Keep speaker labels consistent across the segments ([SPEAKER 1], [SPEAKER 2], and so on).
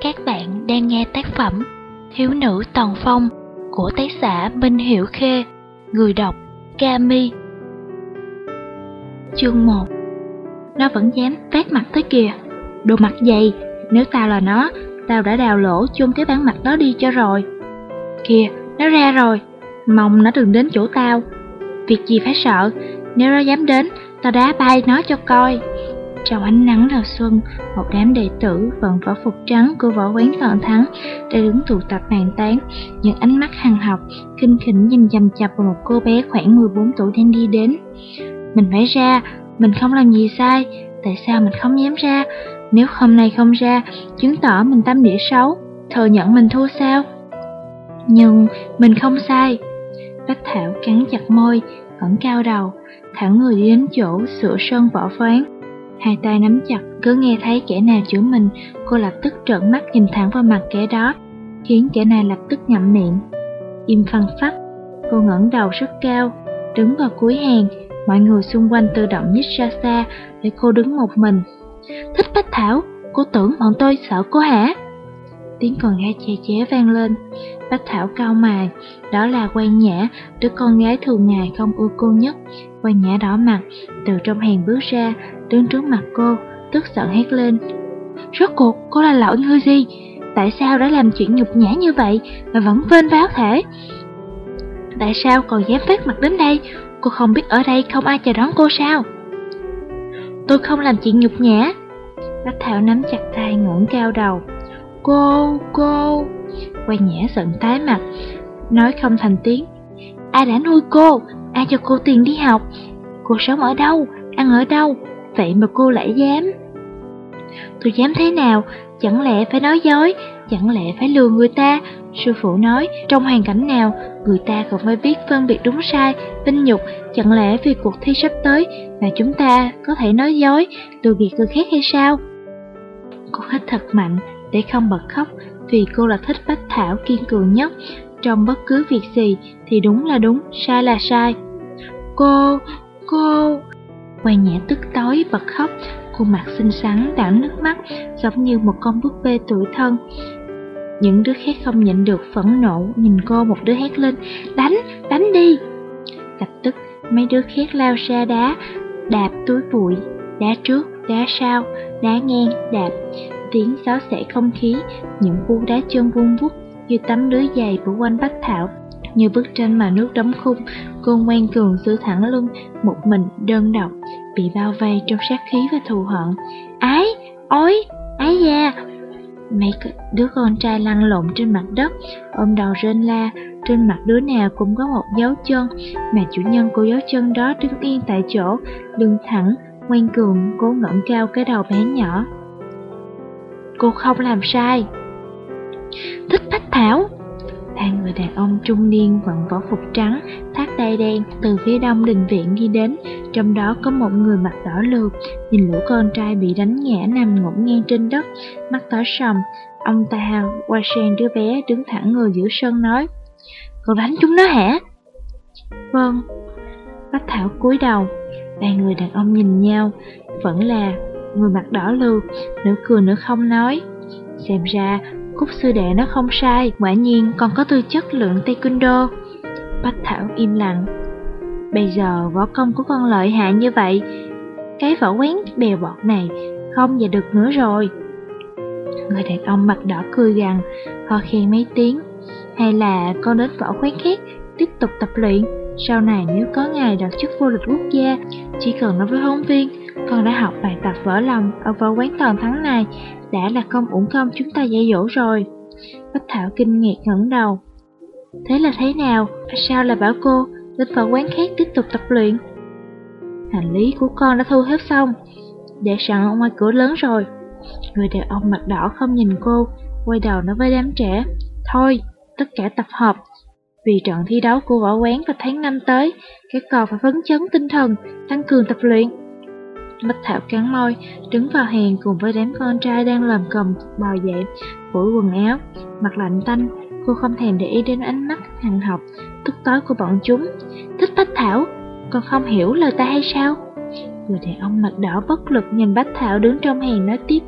[SPEAKER 1] Các bạn đang nghe tác phẩm Thiếu nữ Tần Phong của tác giả Minh Hiểu Khê, người đọc Kami. Chương 1 Nó vẫn dám vét mặt tới kìa. Đồ mặt dày, nếu tao là nó, tao đã đào lỗ chôn cái bản mặt đó đi cho rồi. Kìa, nó ra rồi, mong nó đừng đến chỗ tao. Việc gì phải sợ, nếu nó dám đến, tao đá bay nó cho coi. Trong ánh nắng đầu xuân, một đám đệ tử vận võ phục trắng của võ quán toàn thắng đã đứng tụ tập bàn tán, những ánh mắt hằng học, kinh khỉnh nhìn chằm chằm vào một cô bé khoảng 14 tuổi đang đi đến. Mình phải ra, mình không làm gì sai, tại sao mình không dám ra? Nếu hôm nay không ra, chứng tỏ mình tâm địa xấu, thừa nhận mình thua sao? Nhưng mình không sai. Bách Thảo cắn chặt môi, vẫn cao đầu, thẳng người đi đến chỗ sửa sơn võ phán. Hai tay nắm chặt, cứ nghe thấy kẻ nào chửi mình, cô lập tức trợn mắt nhìn thẳng vào mặt kẻ đó, khiến kẻ này lập tức ngậm miệng. Im phăng phắc, cô ngẩng đầu rất cao, đứng vào cuối hàng, mọi người xung quanh tự động nhích ra xa để cô đứng một mình. Thích Bách Thảo, cô tưởng bọn tôi sợ cô hả? Tiếng con gái che chế vang lên, Bách Thảo cao mày, đó là quan nhã, đứa con gái thường ngày không ưa cô nhất. Quan nhã đỏ mặt, từ trong hàng bước ra, đứng trước mặt cô, tức giận hét lên. Rốt cuộc, cô là lão như gì? Tại sao đã làm chuyện nhục nhã như vậy mà vẫn vênh váo thể? Tại sao còn dám phát mặt đến đây? Cô không biết ở đây không ai chờ đón cô sao? Tôi không làm chuyện nhục nhã. Bách Thảo nắm chặt tay ngẩng cao đầu. Cô, cô... Quay nhã giận tái mặt, nói không thành tiếng. Ai đã nuôi cô? Ta cho cô tiền đi học? Cô sống ở đâu? Ăn ở đâu? Vậy mà cô lại dám. Tôi dám thế nào? Chẳng lẽ phải nói dối? Chẳng lẽ phải lừa người ta? Sư phụ nói, trong hoàn cảnh nào, người ta còn phải biết phân biệt đúng sai, vinh nhục, chẳng lẽ vì cuộc thi sắp tới mà chúng ta có thể nói dối, lừa bịp người khác hay sao? Cô hít thật mạnh để không bật khóc vì cô là thích Bách Thảo kiên cường nhất. Trong bất cứ việc gì thì đúng là đúng, sai là sai. Cô, cô... Quay nhẹ tức tối bật khóc, khuôn mặt xinh xắn đảo nước mắt giống như một con búp bê tuổi thân. Những đứa khác không nhịn được phẫn nộ nhìn cô một đứa hét lên, đánh, đánh đi. Lập tức mấy đứa khác lao ra đá, đạp túi bụi, đá trước, đá sau, đá ngang, đạp. Tiếng xáo xẻ không khí, những cú đá chân vung vút như tấm lưới dày của quanh Bách Thảo. Như bức tranh mà nước đóng khung, cô ngoan cường giữ thẳng lưng, một mình đơn độc, bị bao vây trong sát khí và thù hận. Ái, ôi, ái da! Mấy đứa con trai lăn lộn trên mặt đất, ôm đầu rên la, trên mặt đứa nào cũng có một dấu chân, mà chủ nhân của dấu chân đó đứng yên tại chỗ, lưng thẳng, ngoan cường, cố ngẩng cao cái đầu bé nhỏ. Cô không làm sai. Thích Bách Thảo Hai người đàn ông trung niên vận võ phục trắng, thắt đai đen từ phía đông đình viện đi đến, trong đó có một người mặt đỏ lượt, nhìn lũ con trai bị đánh ngã nằm ngổn ngang trên đất, mắt tối sầm. Ông ta qua sen đứa bé đứng thẳng người giữa sân nói, Cậu đánh chúng nó hả? Vâng. Bách Thảo cúi đầu, ba người đàn ông nhìn nhau, vẫn là người mặt đỏ lượt, nửa cười nửa không nói. Xem ra Cúc sư đệ nó không sai, quả nhiên còn có tư chất lượng taekwondo. Bách Thảo im lặng. Bây giờ võ công của con lợi hại như vậy, cái võ quán bèo bọt này không và được nữa rồi. Người đàn ông mặt đỏ cười gằn, ho khen mấy tiếng. Hay là con đến võ quán khác, tiếp tục tập luyện. Sau này nếu có ngày đạt chức vô địch quốc gia, chỉ cần nói với huấn viên, con đã học bài tập vỡ lòng ở võ quán toàn thắng này, đã là công uổng công chúng ta dạy dỗ rồi. Bách Thảo kinh ngạc ngẩng đầu. Thế là thế nào? Sao là bảo cô đến võ quán khác tiếp tục tập luyện? Hành lý của con đã thu hết xong, để sẵn ở ngoài cửa lớn rồi. Người đàn ông mặt đỏ không nhìn cô, quay đầu nói với đám trẻ. Thôi, tất cả tập hợp. Vì trận thi đấu của võ quán vào tháng năm tới, các con phải phấn chấn tinh thần, tăng cường tập luyện. Bích Thảo cắn môi, đứng vào hàng cùng với đám con trai đang làm cầm bò dậy, phủi quần áo, mặt lạnh tanh. Cô không thèm để ý đến ánh mắt hằng học, tức tối của bọn chúng. Thích Bách Thảo, còn không hiểu lời ta hay sao? Người đàn ông mặt đỏ bất lực nhìn Bách Thảo đứng trong hàng nói tiếp.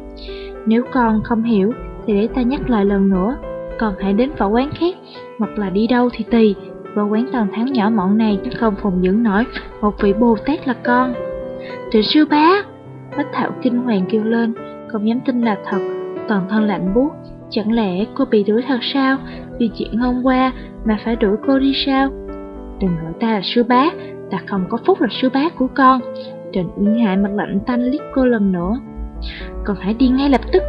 [SPEAKER 1] Nếu con không hiểu, thì để ta nhắc lại lần nữa, còn hãy đến võ quán khác, hoặc là đi đâu thì tùy. Võ quán toàn thắng nhỏ mọn này không phùng dưỡng nổi một vị Bồ Tát là con. Trịnh sư bá! Bách Thảo kinh hoàng kêu lên, không dám tin là thật, toàn thân lạnh buốt. Chẳng lẽ cô bị đuổi thật sao? Vì chuyện hôm qua mà phải đuổi cô đi sao? Đừng gọi ta là sư bá, ta không có phúc là sư bá của con. Trịnh Uyên Hải mặt lạnh tanh liếc cô lần nữa. Còn hãy đi ngay lập tức.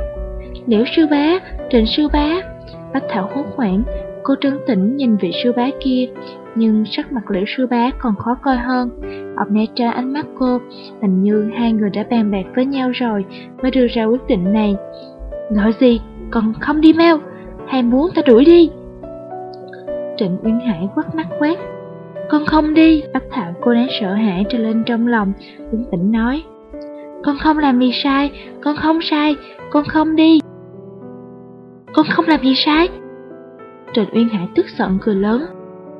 [SPEAKER 1] Liễu sư bá, Trịnh sư bá. Bách Thảo hốt hoảng, cô trấn tĩnh nhìn vị sư bá kia, nhưng sắc mặt liễu sư bá còn khó coi hơn. Ông né tránh ánh mắt cô, hình như hai người đã bàn bạc với nhau rồi mới đưa ra quyết định này. Gọi gì, còn không đi mau, hay muốn ta đuổi đi? Trịnh Uyên Hải quắt mắt quát. Con không đi, Bách Thảo cô nén sợ hãi trở lên trong lòng, bình tĩnh nói. Con không làm gì sai, con không sai, con không đi. Con không làm gì sai. Trịnh Uyên Hải tức giận cười lớn.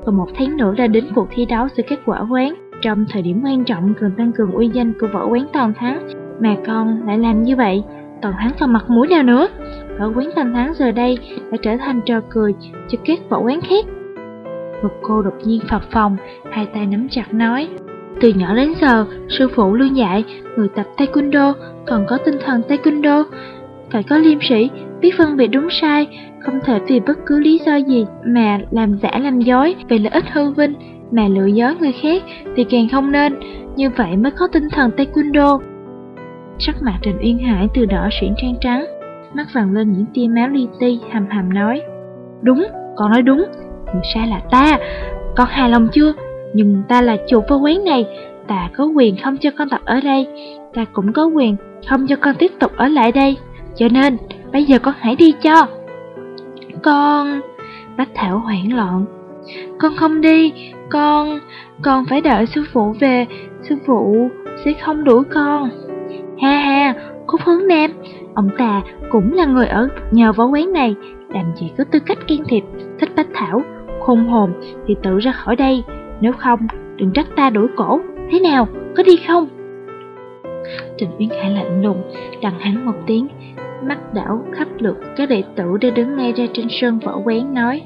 [SPEAKER 1] Còn một tháng nữa là đến cuộc thi đấu giữa các quả quán. Trong thời điểm quan trọng cần tăng cường uy danh của võ quán toàn thắng, mà con lại làm như vậy, toàn thắng còn mặt mũi nào nữa. Võ quán toàn thắng giờ đây đã trở thành trò cười cho các võ quán khác. một cô đột nhiên phập phòng, hai tay nắm chặt nói. Từ nhỏ đến giờ, sư phụ luôn dạy, người tập taekwondo còn có tinh thần taekwondo. Phải có liêm sĩ, biết phân biệt đúng sai, không thể vì bất cứ lý do gì mà làm giả làm dối vì lợi ích hư vinh, mà lừa dối người khác thì càng không nên, như vậy mới có tinh thần taekwondo. Sắc mặt Trần Uyên Hải từ đỏ chuyển trang trắng, mắt vàng lên những tia máu li ti, hầm hầm nói. Đúng, con nói đúng, người sai là ta, con hài lòng chưa? Nhưng ta là chủ vô quán này, ta có quyền không cho con tập ở đây, ta cũng có quyền không cho con tiếp tục ở lại đây. Cho nên, bây giờ con hãy đi cho. Con... Bách Thảo hoảng loạn. Con không đi, con... Con phải đợi sư phụ về, sư phụ sẽ không đuổi con. Ha ha, khúc Hướng Nam, ông ta cũng là người ở nhờ võ quán này, làm gì có tư cách can thiệp, thích Bách Thảo, khôn hồn thì tự ra khỏi đây, nếu không đừng trách ta đuổi cổ, thế nào, có đi không? Trình Uyên Hải lạnh lùng, đằng hắn một tiếng, mắt đảo khắp lượt các đệ tử đã đứng ngay ra trên sân võ quán nói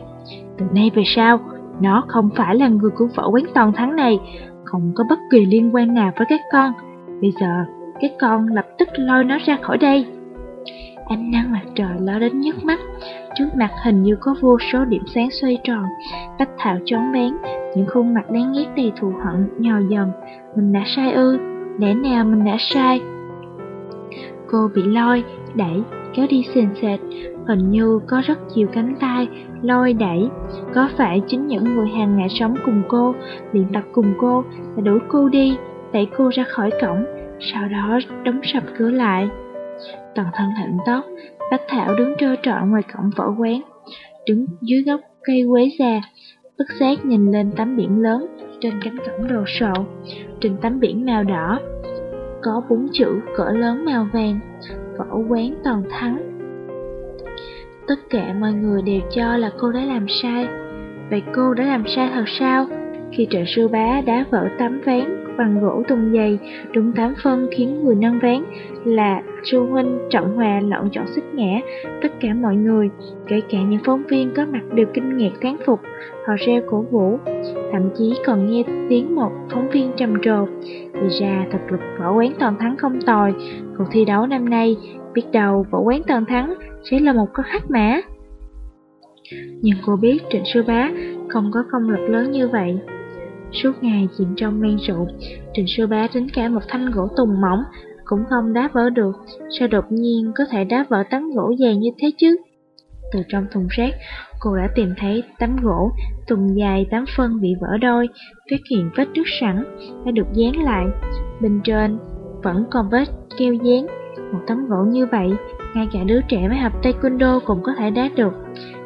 [SPEAKER 1] Từ nay về sau, nó không phải là người của võ quán toàn thắng này, không có bất kỳ liên quan nào với các con. Bây giờ, các con lập tức lôi nó ra khỏi đây. Ánh nắng mặt trời ló đến nhức mắt, trước mặt hình như có vô số điểm sáng xoay tròn, tách thảo chóng bén, những khuôn mặt đáng ghét đầy thù hận nhò dần. Mình đã sai ư, lẽ nào mình đã sai? Cô bị lôi, đẩy, kéo đi sền sệt, hình như có rất nhiều cánh tay, lôi đẩy. Có phải chính những người hàng ngày sống cùng cô, luyện tập cùng cô, và đuổi cô đi, đẩy cô ra khỏi cổng, sau đó đóng sập cửa lại. Toàn thân lạnh tóc, Bách Thảo đứng trơ trọi ngoài cổng võ quán, đứng dưới gốc cây quế già, bất giác nhìn lên tấm biển lớn trên cánh cổng đồ sộ. Trên tấm biển màu đỏ, có bốn chữ cỡ lớn màu vàng, võ quán toàn thắng. Tất cả mọi người đều cho là cô đã làm sai. Vậy cô đã làm sai thật sao? Khi trợ sư bá đá vỡ tấm ván bằng gỗ tùng dày, đúng tám phân khiến người nâng ván là Chu huynh trọng hòa lộn chọn xích ngã. Tất cả mọi người, kể cả những phóng viên có mặt đều kinh ngạc thán phục, họ reo cổ vũ. Thậm chí còn nghe tiếng một phóng viên trầm trồ. Thì ra thực lực võ quán toàn thắng không tồi, cuộc thi đấu năm nay biết đầu võ quán toàn thắng sẽ là một con hắc mã. Nhưng cô biết Trịnh Sư Bá không có công lực lớn như vậy. Suốt ngày chìm trong men rượu, Trịnh Sư Bá đến cả một thanh gỗ tùng mỏng cũng không đá vỡ được, sao đột nhiên có thể đá vỡ tấm gỗ dài như thế chứ? Từ trong thùng rác, cô đã tìm thấy tấm gỗ tùng dài 8 phân bị vỡ đôi, phát hiện vết trước sẵn đã được dán lại. Bên trên vẫn còn vết keo dán. Một tấm gỗ như vậy, ngay cả đứa trẻ mới học taekwondo cũng có thể đá được.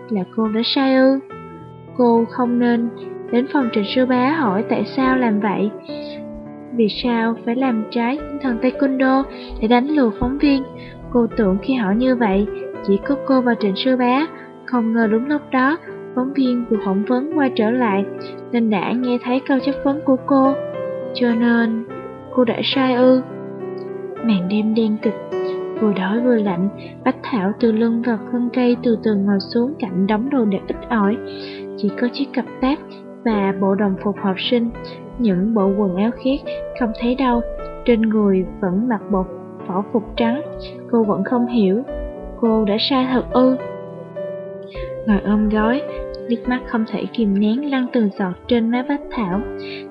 [SPEAKER 1] Là cô đã sai ư? Cô không nên đến phòng trình sư bá hỏi tại sao làm vậy. Vì sao phải làm trái tinh thần taekwondo để đánh lừa phóng viên? Cô tưởng khi hỏi như vậy, chỉ có cô và Trịnh Sư Bá. Không ngờ đúng lúc đó, phóng viên vừa phỏng vấn quay trở lại, nên đã nghe thấy câu chất vấn của cô. Cho nên, cô đã sai ư. Màn đêm đen kịch, Vừa đói vừa lạnh, Bách Thảo từ lưng vào thân cây từ từ ngồi xuống cạnh đống đồ đạc ít ỏi. Chỉ có chiếc cặp táp và bộ đồng phục học sinh, những bộ quần áo khiết không thấy đâu. Trên người vẫn mặc bộ vỏ phục trắng, cô vẫn không hiểu. Cô đã sai thật ư? Ngồi ôm gói, nước mắt không thể kìm nén lăn từng giọt trên má Bách Thảo.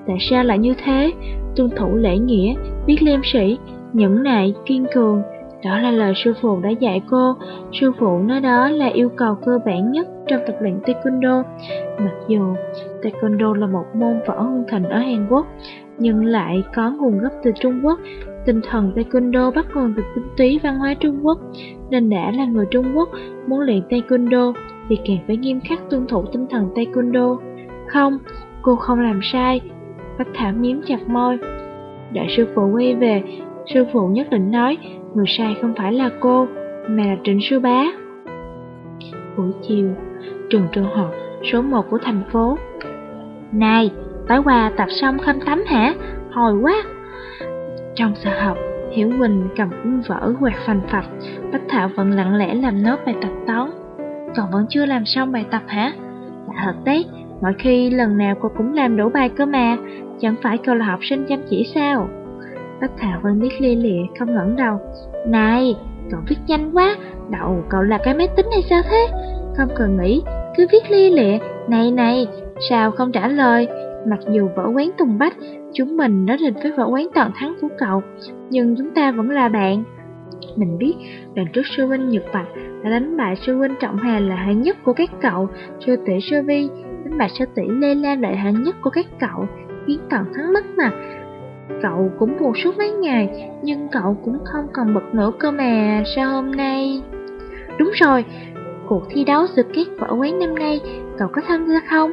[SPEAKER 1] Tại sao lại như thế? Tuân thủ lễ nghĩa, biết liêm sĩ, nhẫn nại, kiên cường, đó là lời sư phụ đã dạy cô. Sư phụ nói đó là yêu cầu cơ bản nhất trong tập luyện Taekwondo. Mặc dù Taekwondo là một môn võ hưng thịnh ở Hàn Quốc, nhưng lại có nguồn gốc từ Trung Quốc. Tinh thần Taekwondo bắt nguồn từ tinh túy văn hóa Trung Quốc, nên đã là người Trung Quốc muốn luyện Taekwondo thì càng phải nghiêm khắc tuân thủ tinh thần Taekwondo. Không, cô không làm sai. Bách Thảo miếm chặt môi. Đợi sư phụ quay về, sư phụ nhất định nói người sai không phải là cô, mà là Trịnh Sư Bá. Buổi chiều, trường trường học số 1 của thành phố. Này, tối qua tập xong khâm tắm hả? Hồi quá! Trong giờ học, Hiểu Quỳnh cầm cuốn vở quạt phành phạch, Bách Thảo vẫn lặng lẽ làm nốt bài tập toán. Còn vẫn chưa làm xong bài tập hả? Là thật đấy, mọi khi lần nào cô cũng làm đủ bài cơ mà, chẳng phải cậu là học sinh chăm chỉ sao? Bách Thảo vẫn biết lia lịa, không ngẩng đầu. Này, cậu viết nhanh quá, đầu cậu là cái máy tính hay sao thế? Không cần nghĩ, cứ viết lia lịa, này này, sao không trả lời? Mặc dù võ quán Tùng Bách, chúng mình nói định với võ quán toàn thắng của cậu, nhưng chúng ta vẫn là bạn. Mình biết, lần trước sư huynh Nhật Bạch đã đánh bại sư huynh Trọng Hà là hạng nhất của các cậu, sư tỷ sư vi đánh bại sư tỷ Lê la lợi hạng nhất của các cậu, khiến toàn thắng mất mặt. Cậu cũng buồn suốt mấy ngày, nhưng cậu cũng không còn bật nữa cơ mà, sao hôm nay... Đúng rồi, cuộc thi đấu sự kết võ quán năm nay, cậu có tham gia không?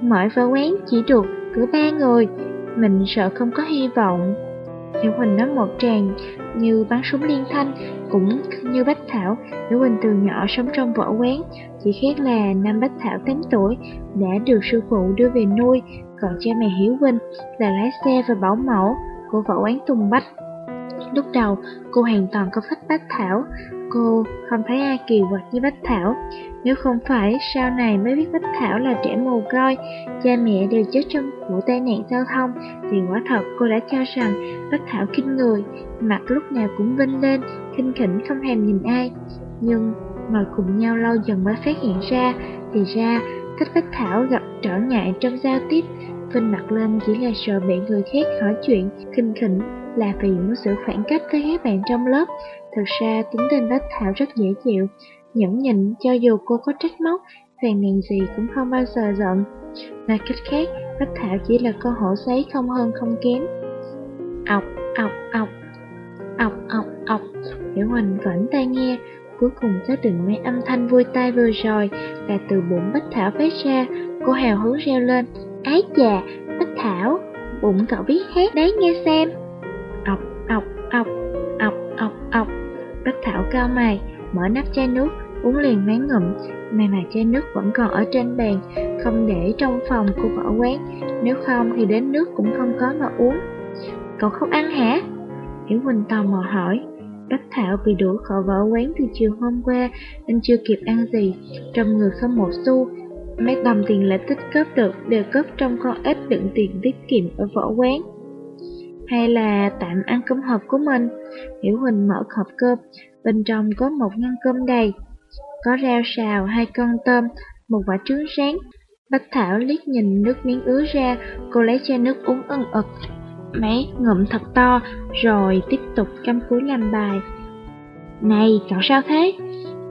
[SPEAKER 1] Mọi võ quán chỉ được cử ba người, mình sợ không có hy vọng. Hiểu Huỳnh nói một tràng như bắn súng liên thanh, cũng như Bách Thảo, Hiểu Huỳnh từ nhỏ sống trong võ quán, chỉ khác là năm Bách Thảo 8 tuổi đã được sư phụ đưa về nuôi, còn cha mẹ Hiếu Vinh là lái xe và bảo mẫu của võ quán Tùng Bách. Lúc đầu, cô hoàn toàn có thích Bách Thảo, cô không thấy ai kỳ quặc như Bách Thảo. Nếu không phải sau này mới biết Bách Thảo là trẻ mồ côi, cha mẹ đều chết trong vụ tai nạn giao thông, thì quả thật cô đã cho rằng Bách Thảo kinh người, mặt lúc nào cũng vinh lên, khinh khỉnh không thèm nhìn ai. Nhưng ngồi cùng nhau lâu dần mới phát hiện ra, thì ra cách Bách Thảo gặp trở ngại trong giao tiếp, Vinh mặt lên chỉ là sợ bị người khác hỏi chuyện, khinh khỉnh là vì muốn giữ khoảng cách với các bạn trong lớp. Thực ra tính tên Bách Thảo rất dễ chịu, nhẫn nhịn cho dù cô có trách móc, phàn nàn gì cũng không bao giờ giận. mà cách khác, Bách Thảo chỉ là con hổ giấy không hơn không kém. Ọc, ọc, ọc, ọc, ọc, ọc, Hiểu Huỳnh vẫn tai nghe, cuối cùng xác định mấy âm thanh vui tai vừa rồi là từ bụng Bích Thảo phát ra, cô hào hứng reo lên, ái chà, Bích Thảo, bụng cậu biết hét đấy nghe xem. Ọc, ọc, ọc, ọc, ọc, ọc, Bích Thảo cao mày, mở nắp chai nước, uống liền mấy ngụm, may mà chai nước vẫn còn ở trên bàn, không để trong phòng của võ quán, nếu không thì đến nước cũng không có mà uống. Cậu không ăn hả? Hiểu Quỳnh tò mò hỏi. Bách Thảo bị đuổi khỏi võ quán từ chiều hôm qua nên chưa kịp ăn gì, trong người không một xu. Mấy đồng tiền lại tích góp được đều cất trong con ít đựng tiền tiết kiệm ở võ quán. Hay là tạm ăn cơm hộp của mình? Hiểu Huỳnh mở hộp cơm, bên trong có một ngăn cơm đầy. Có rau xào, hai con tôm, một quả trứng rán. Bách Thảo liếc nhìn nước miếng ứa ra, cô lấy chai nước uống ân ực. Mấy ngụm thật to, rồi tiếp tục cắm cúi làm bài. Này, cậu sao thế?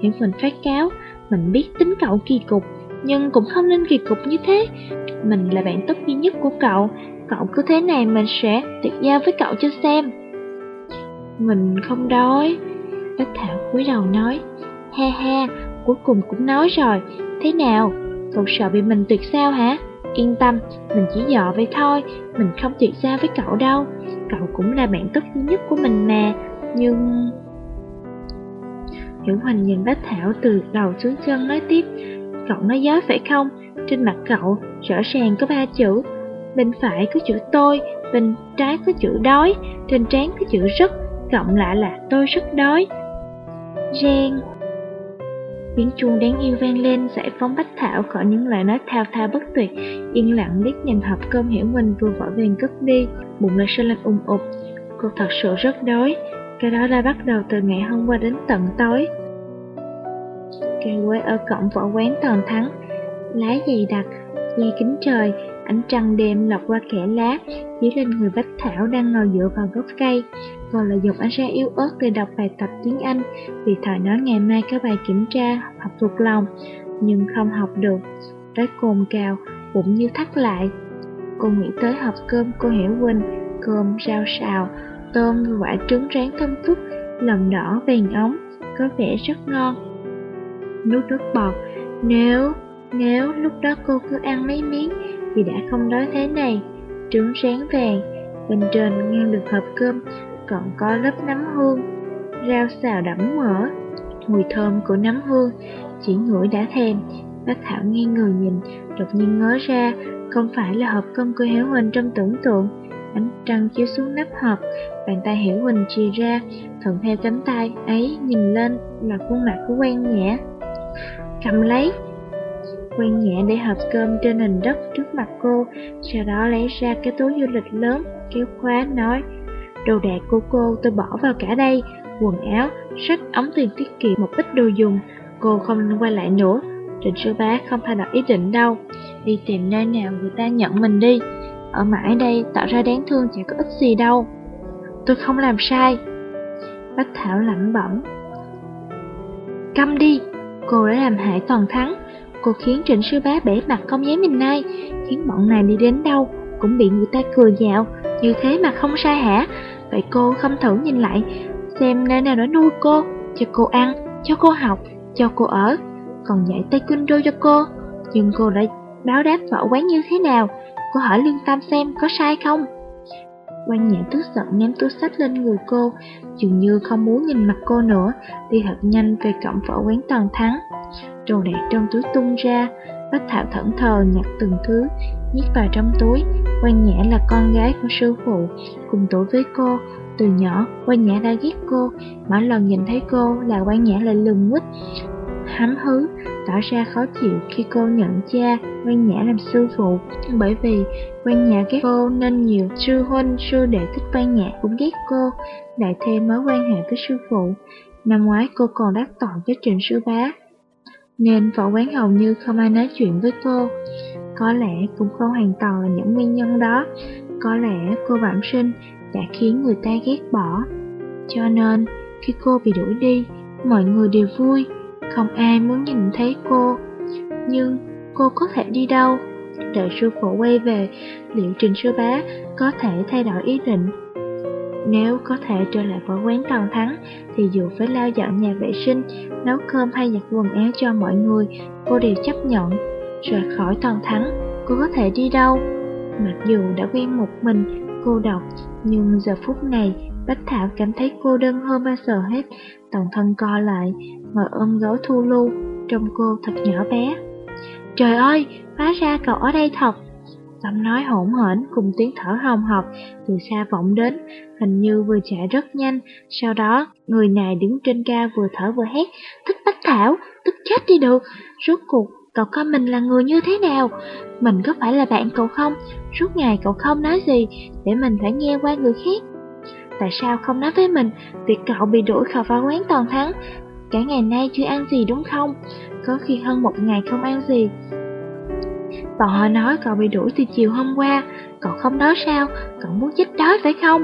[SPEAKER 1] Hiển Huỳnh phát cáo, mình biết tính cậu kỳ cục, nhưng cũng không nên kỳ cục như thế. Mình là bạn tốt duy nhất của cậu, cậu cứ thế này mình sẽ tuyệt giao với cậu cho xem. Mình không đói. Bách Thảo cúi đầu nói, ha ha, cuối cùng cũng nói rồi, thế nào, cậu sợ bị mình tuyệt sao hả? Yên tâm, mình chỉ dọ vậy thôi, mình không tuyệt giao với cậu đâu, cậu cũng là bạn tốt duy nhất của mình mà, nhưng... Hiểu Hoành nhìn Bách Thảo từ đầu xuống chân nói tiếp, cậu nói dối phải không? Trên mặt cậu rõ ràng có ba chữ, bên phải có chữ tôi, bên trái có chữ đói, trên trán có chữ rất, cộng lại là tôi rất đói. Reng Tiếng chuông đáng yêu vang lên giải phóng Bách Thảo khỏi những lời nói thao thao bất tuyệt, yên lặng liếc nhìn hộp cơm hiểu mình vừa vội vàng cất đi, bụng lại sôi lên ùng ụp, Cô thật sự rất đói, cái đó đã bắt đầu từ ngày hôm qua đến tận tối. Cây quế ở cổng võ quán toàn thắng, lá dày đặc, che kính trời, ánh trăng đêm lọc qua kẽ lá, chiếu lên người Bách Thảo đang ngồi dựa vào gốc cây. Còn là dùng ánh sáng yếu ớt để đọc bài tập tiếng Anh, vì thầy nói ngày mai có bài kiểm tra, học thuộc lòng, nhưng không học được. Tới cồn cào, bụng như thắt lại. Cô nghĩ tới hộp cơm cô Hiểu Quỳnh, cơm, rau xào, tôm, quả trứng rán thơm phức, lòng đỏ vàng ống, có vẻ rất ngon. Nuốt nước bọt, nếu, nếu lúc đó cô cứ ăn mấy miếng thì đã không đói thế này. Trứng rán vàng, bên trên ngang được hộp cơm, còn có lớp nấm hương, rau xào đẫm mỡ, mùi thơm của nấm hương, chỉ ngửi đã thèm. Bác Thảo nghe người nhìn, đột nhiên ngớ ra, không phải là hộp cơm của Hiểu Huỳnh trong tưởng tượng. Ánh trăng chiếu xuống nắp hộp, bàn tay Hiểu Huỳnh chìa ra, thuận theo cánh tay ấy nhìn lên là khuôn mặt của quen nhẹ. Cầm lấy, quen nhẹ để hộp cơm trên nền đất trước mặt cô, sau đó lấy ra cái túi du lịch lớn, kéo khóa nói, đồ đạc của cô tôi bỏ vào cả đây, quần áo, sách, ống tiền tiết kiệm, một ít đồ dùng, cô không quay lại nữa. Trịnh sư bá không thay đổi ý định đâu, đi tìm nơi nào người ta nhận mình đi, ở mãi đây tạo ra đáng thương chẳng có ích gì đâu. Tôi không làm sai. Bách Thảo lẩm bẩm. Câm đi, cô đã làm hại toàn thắng. Cô khiến trịnh sư bá bể mặt không dám nhìn nay, khiến bọn này đi đến đâu cũng bị người ta cười nhạo, như thế mà không sai hả? Vậy cô không thử nhìn lại, xem nơi nào đó nuôi cô, cho cô ăn, cho cô học, cho cô ở, còn dạy taekwondo cho cô. Nhưng cô đã báo đáp võ quán như thế nào? Cô hỏi lương tâm xem có sai không? Quan nhã tức giận ném túi sách lên người cô, dường như không muốn nhìn mặt cô nữa, đi thật nhanh về cổng võ quán toàn thắng. Đồ đạc trong túi tung ra, Bách Thảo thẫn thờ nhặt từng thứ, nhét vào trong túi. Quan Nhã là con gái của sư phụ, cùng tuổi với cô. Từ nhỏ, Quan Nhã đã ghét cô, mỗi lần nhìn thấy cô là Quan Nhã lại lừng quýt, hám hứ, tỏ ra khó chịu khi cô nhận cha Quan Nhã làm sư phụ. Bởi vì Quan Nhã ghét cô nên nhiều sư huynh, sư đệ thích Quan Nhã cũng ghét cô, lại thêm mối quan hệ với sư phụ. Năm ngoái cô còn đắc tội với trình Sư Bá, nên võ quán hầu như không ai nói chuyện với cô. Có lẽ cũng không hoàn toàn là những nguyên nhân đó, có lẽ cô bẩm sinh đã khiến người ta ghét bỏ. Cho nên, khi cô bị đuổi đi, mọi người đều vui, không ai muốn nhìn thấy cô. Nhưng cô có thể đi đâu? Đợi sư phụ quay về, liệu Trình Sư Bá có thể thay đổi ý định? Nếu có thể trở lại võ quán toàn thắng, thì dù phải lao dọn nhà vệ sinh, nấu cơm hay giặt quần áo cho mọi người, cô đều chấp nhận. Rời khỏi toàn thắng, cô có thể đi đâu? Mặc dù đã quen một mình, cô độc, nhưng giờ phút này, Bách Thảo cảm thấy cô đơn hơn bao giờ hết, toàn thân co lại, ngồi ôm gối thu lưu, trông cô thật nhỏ bé. Trời ơi, hóa ra cậu ở đây thật. Giọng nói hỗn hển cùng tiếng thở hồng hộc từ xa vọng đến, hình như vừa chạy rất nhanh. Sau đó, người này đứng trên cao vừa thở vừa hét, thích Bách Thảo, tức chết đi được. Rốt cuộc, cậu coi mình là người như thế nào? Mình có phải là bạn cậu không? Suốt ngày cậu không nói gì, để mình phải nghe qua người khác. Tại sao không nói với mình việc cậu bị đuổi khỏi phá quán toàn thắng? Cả ngày nay chưa ăn gì đúng không? Có khi hơn một ngày không ăn gì, Bọn họ nói cậu bị đuổi từ chiều hôm qua. Cậu không nói sao? Cậu muốn chết đói phải không?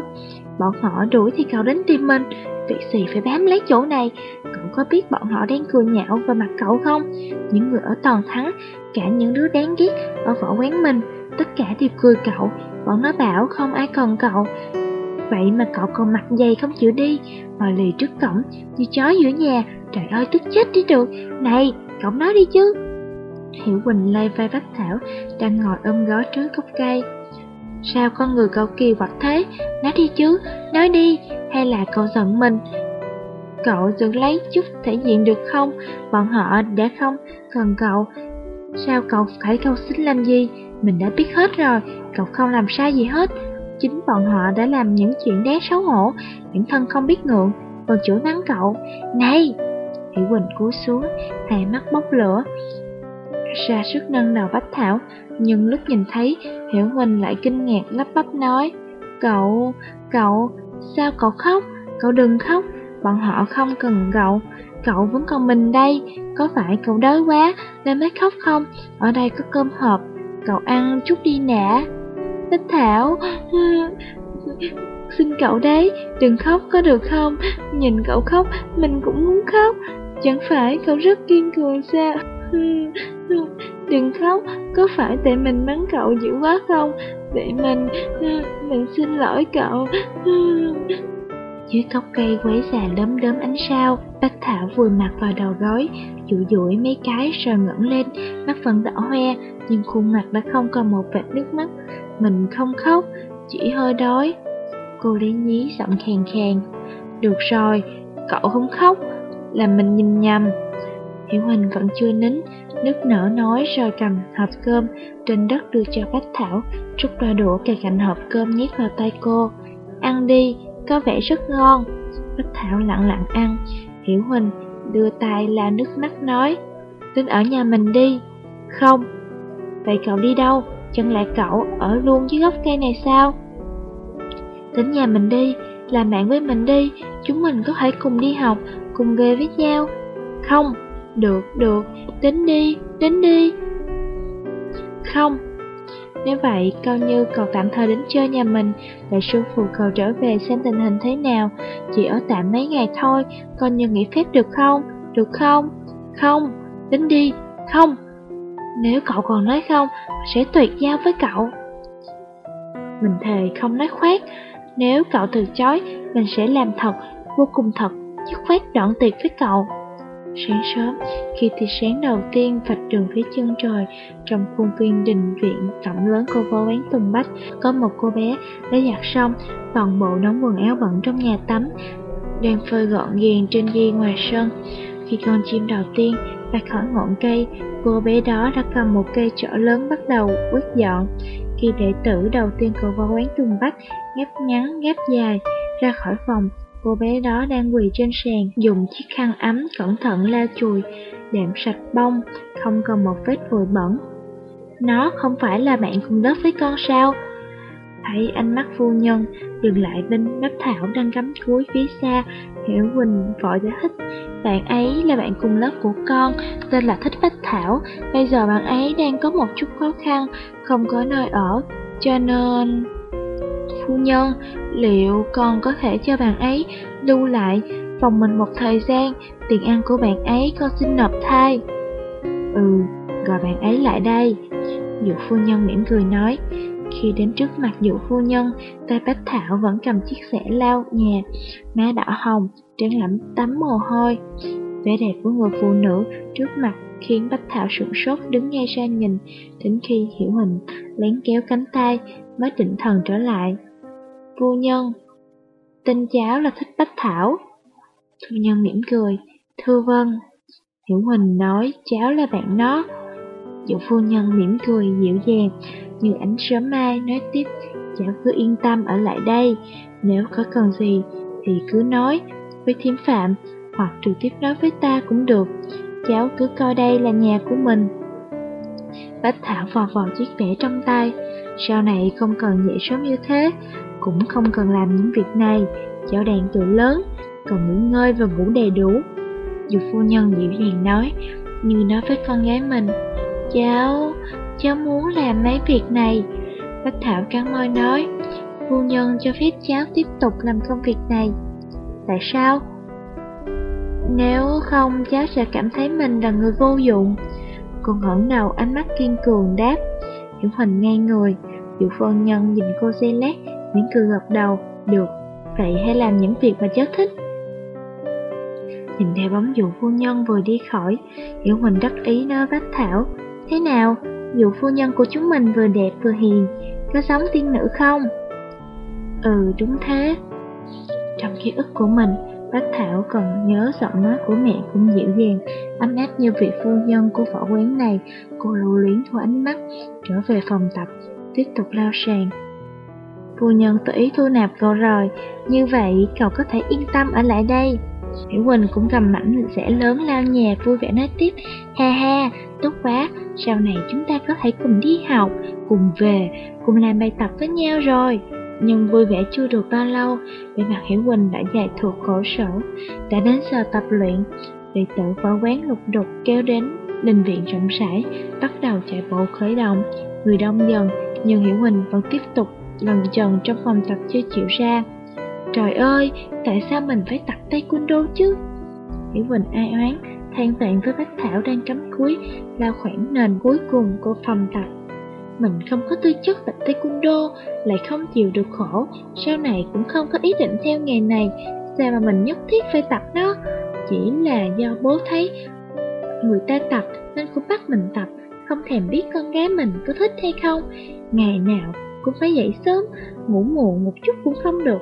[SPEAKER 1] Bọn họ đuổi thì cậu đến tìm mình. Việc gì phải bám lấy chỗ này? Cậu có biết bọn họ đang cười nhạo vào mặt cậu không? Những người ở toàn thắng, Cả những đứa đáng ghét Ở võ quán mình, Tất cả đều cười cậu. Bọn nó bảo không ai cần cậu. Vậy mà cậu còn mặt dày không chịu đi. Ngồi lì trước cổng, Như chó giữa nhà. Trời ơi, tức chết đi được. Này cậu nói đi chứ. Hiểu Quỳnh lay vai Bách Thảo đang ngồi ôm gói trước gốc cây. Sao con người cậu kỳ quặc thế? Nói đi chứ, nói đi, hay là cậu giận mình? Cậu giữ lấy chút thể diện được không? Bọn họ đã không cần cậu. Sao cậu phải câu xin làm gì? Mình đã biết hết rồi, cậu không làm sai gì hết. Chính bọn họ đã làm những chuyện đáng xấu hổ, bản thân không biết ngượng, còn chủ nắng cậu. Này! Hiểu Quỳnh cúi xuống, hai mắt bốc lửa. Ra sức nâng đầu Bách Thảo, nhưng lúc nhìn thấy, Hiểu Huỳnh lại kinh ngạc lắp bắp nói, Cậu, cậu, sao cậu khóc? Cậu đừng khóc, bọn họ không cần cậu, cậu vẫn còn mình đây, có phải cậu đói quá nên mới khóc không? Ở đây có cơm hộp, cậu ăn chút đi nè. Bích Thảo, xin cậu đấy, đừng khóc có được không? Nhìn cậu khóc, mình cũng muốn khóc, chẳng phải cậu rất kiên cường sao? Đừng khóc, có phải tại mình mắng cậu dữ quá không? Vậy mình, à, mình xin lỗi cậu. Dưới gốc cây quấy xà lấm đớm ánh sao, Bách Thảo vùi mặt vào đầu gối, dụ dũi mấy cái rồi ngẩng lên, mắt vẫn đỏ hoe, nhưng khuôn mặt đã không còn một vệt nước mắt. Mình không khóc, chỉ hơi đói. Cô lý nhí giọng khàn khàn. Được rồi, cậu không khóc, là mình nhìn nhầm. Hiểu Huỳnh vẫn chưa nín, nước nở nói rồi cầm hộp cơm trên đất đưa cho Bách Thảo, rút ra đũa kề cạnh hộp cơm nhét vào tay cô. Ăn đi, có vẻ rất ngon. Bách Thảo lặng lặng ăn, Hiểu Huỳnh đưa tay la nước mắt nói, tính ở nhà mình đi. Không. Vậy cậu đi đâu? Chẳng lẽ cậu ở luôn dưới gốc cây này sao? Tính nhà mình đi, làm bạn với mình đi, chúng mình có thể cùng đi học, cùng về với nhau. Không, được, được, tính đi, tính đi. Không, nếu vậy, coi như cậu tạm thời đến chơi nhà mình, để sư phụ cậu trở về xem tình hình thế nào. Chỉ ở tạm mấy ngày thôi, coi như nghỉ phép được không? Được không? Không, tính đi, không. Nếu cậu còn nói không, sẽ tuyệt giao với cậu. Mình thề không nói khoét, nếu cậu từ chối, mình sẽ làm thật, vô cùng thật, dứt khoát đoạn tuyệt với cậu. Sáng sớm, khi tia sáng đầu tiên vạch đường phía chân trời, trong khuôn viên đình viện rộng lớn của vô quán Tùng Bách, có một cô bé đã giặt xong toàn bộ đống quần áo bẩn trong nhà tắm, đang phơi gọn gàng trên dây ngoài sân. Khi con chim đầu tiên bay khỏi ngọn cây, cô bé đó đã cầm một cây chỏ lớn bắt đầu quét dọn. Khi đệ tử đầu tiên của vô quán Tùng Bách ngáp ngắn ngáp dài ra khỏi phòng, Cô bé đó đang quỳ trên sàn, dùng chiếc khăn ấm cẩn thận lau chùi, đệm sạch bông, không còn một vết bụi bẩn. Nó không phải là bạn cùng lớp với con sao? Thấy ánh mắt phu nhân dừng lại bên bếp thảo đang cắm cúi phía xa, Hiểu Quỳnh vội giải thích. Bạn ấy là bạn cùng lớp của con, tên là Thích Bách Thảo. Bây giờ bạn ấy đang có một chút khó khăn, không có nơi ở, cho nên... Phu nhân, liệu con có thể cho bạn ấy lưu lại phòng mình một thời gian, tiền ăn của bạn ấy con xin nộp thay. Ừ, gọi bạn ấy lại đây. Dụ phu nhân mỉm cười nói. Khi đến trước mặt dụ phu nhân, tay Bách Thảo vẫn cầm chiếc xẻ lau nhà, má đỏ hồng, trán lẫm tắm mồ hôi. Vẻ đẹp của người phụ nữ trước mặt khiến Bách Thảo sửng sốt đứng ngay ra nhìn, đến khi hiểu hình lén kéo cánh tay mới định thần trở lại. Phu nhân, tên cháu là Thích Bách Thảo. Phu nhân mỉm cười, thưa vâng. Hiểu Hình nói cháu là bạn nó. Dụ phu nhân mỉm cười dịu dàng, như ánh sớm mai nói tiếp, cháu cứ yên tâm ở lại đây, nếu có cần gì thì cứ nói với thiếm phạm, hoặc trực tiếp nói với ta cũng được, cháu cứ coi đây là nhà của mình. Bách Thảo vò vò chiếc vẽ trong tay, sau này không cần dậy sớm như thế, cũng không cần làm những việc này, cháu đang tuổi lớn, cần nghỉ ngơi và ngủ đầy đủ. Dù phu nhân dịu dàng nói, như nói với con gái mình, cháu, cháu muốn làm mấy việc này. Bách Thảo cắn môi nói, phu nhân cho phép cháu tiếp tục làm công việc này. Tại sao? Nếu không, cháu sẽ cảm thấy mình là người vô dụng. Cô ngẩng đầu ánh mắt kiên cường đáp. Hiểu Huỳnh ngay người, Dụ phu nhân nhìn cô xe lát, miễn cười gật đầu, được, vậy hãy làm những việc mà cháu thích. Nhìn theo bóng dụ phu nhân vừa đi khỏi, Hiểu Huỳnh đắc ý nói Bách Thảo, thế nào, dụ phu nhân của chúng mình vừa đẹp vừa hiền, có giống tiên nữ không? Ừ, đúng thế. Trong ký ức của mình, Bách Thảo còn nhớ giọng nói của mẹ cũng dịu dàng, ấm áp như vị phu nhân của võ quán này. Cô lưu luyến thu ánh mắt, trở về phòng tập, tiếp tục lao sàn. Phu nhân tự ý thu nạp cậu rồi, như vậy cậu có thể yên tâm ở lại đây. Hiểu Quỳnh cũng cầm mảnh sẽ lớn lao nhà vui vẻ nói tiếp Ha ha, tốt quá, sau này chúng ta có thể cùng đi học, cùng về, cùng làm bài tập với nhau rồi nhưng vui vẻ chưa được bao lâu, bề mặt Hiểu Quỳnh đã dài thuộc khổ sở Đã đến giờ tập luyện, đệ tử võ quán lục đục kéo đến đình viện rộng rãi, bắt đầu chạy bộ khởi động Người đông dần, nhưng Hiểu Quỳnh vẫn tiếp tục lần trần trong phòng tập chưa chịu ra Trời ơi, tại sao mình phải tập taekwondo chứ? Hiểu Quỳnh ai oán, than vẹn với Bách Thảo đang cắm cúi, lao khoảng nền cuối cùng của phòng tập. Mình không có tư chất tập taekwondo, lại không chịu được khổ, sau này cũng không có ý định theo nghề này, sao mà mình nhất thiết phải tập nó? Chỉ là do bố thấy người ta tập nên cũng bắt mình tập, không thèm biết con gái mình có thích hay không. Ngày nào cũng phải dậy sớm, ngủ muộn một chút cũng không được.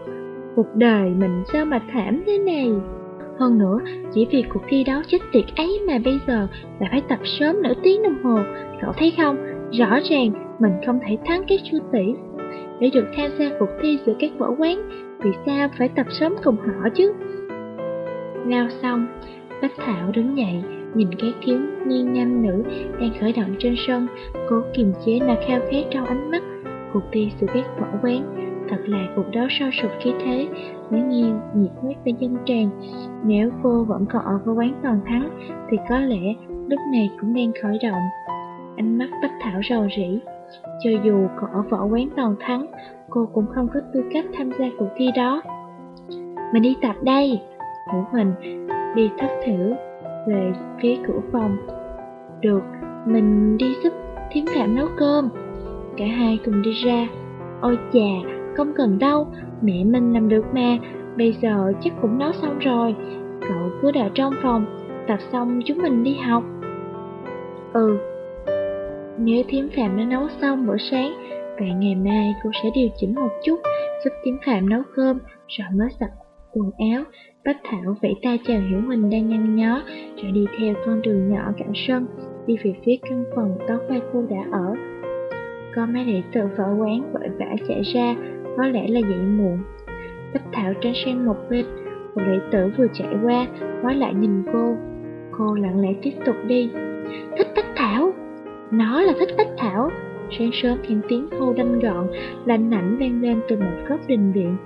[SPEAKER 1] Cuộc đời mình sao mà thảm thế này? Hơn nữa, chỉ vì cuộc thi đấu chết tiệt ấy mà bây giờ lại phải tập sớm nửa tiếng đồng hồ. Cậu thấy không, rõ ràng mình không thể thắng các sư tỷ. Để được tham gia cuộc thi giữa các võ quán, vì sao phải tập sớm cùng họ chứ? Ngao xong, Bách Thảo đứng dậy, nhìn các thiếu niên nam nữ đang khởi động trên sân, cố kiềm chế là khao khát trong ánh mắt. Cuộc thi giữa các võ quán Thật là cuộc đấu sâu sụp khí thế, mới nhiên nhiệt huyết và dân tràn. Nếu cô vẫn còn ở với quán toàn thắng, thì có lẽ lúc này cũng đang khởi động. Ánh mắt Bách Thảo rầu rĩ. Cho dù còn ở võ quán toàn thắng, cô cũng không có tư cách tham gia cuộc thi đó. Mình đi tập đây. Ngũ mình đi thất thử về phía cửa phòng. Được, mình đi giúp thiếm phạm nấu cơm. Cả hai cùng đi ra. Ôi chà, không cần đâu, mẹ mình làm được mà, bây giờ chắc cũng nấu xong rồi. Cậu cứ đợi trong phòng, tập xong chúng mình đi học. Ừ, nếu thiếm phạm đã nấu xong bữa sáng, vậy ngày mai cô sẽ điều chỉnh một chút, giúp thiếm phạm nấu cơm, rồi mới giặt quần áo. Bách Thảo vẫy tay chào Hiểu Huỳnh đang nhăn nhó, rồi đi theo con đường nhỏ cạnh sân, đi về phía căn phòng tóc ba cô đã ở. Có mấy đệ tử vợ quán vội vã chạy ra, có lẽ là dậy muộn. Bích Thảo tránh sang một bên, một đệ tử vừa chạy qua, quay lại nhìn cô. Cô lặng lẽ tiếp tục đi. Thích thích nó là thích bách Thảo! Sáng sớm những tiếng hô đanh gọn, lạnh ảnh vang lên từ một góc đình viện,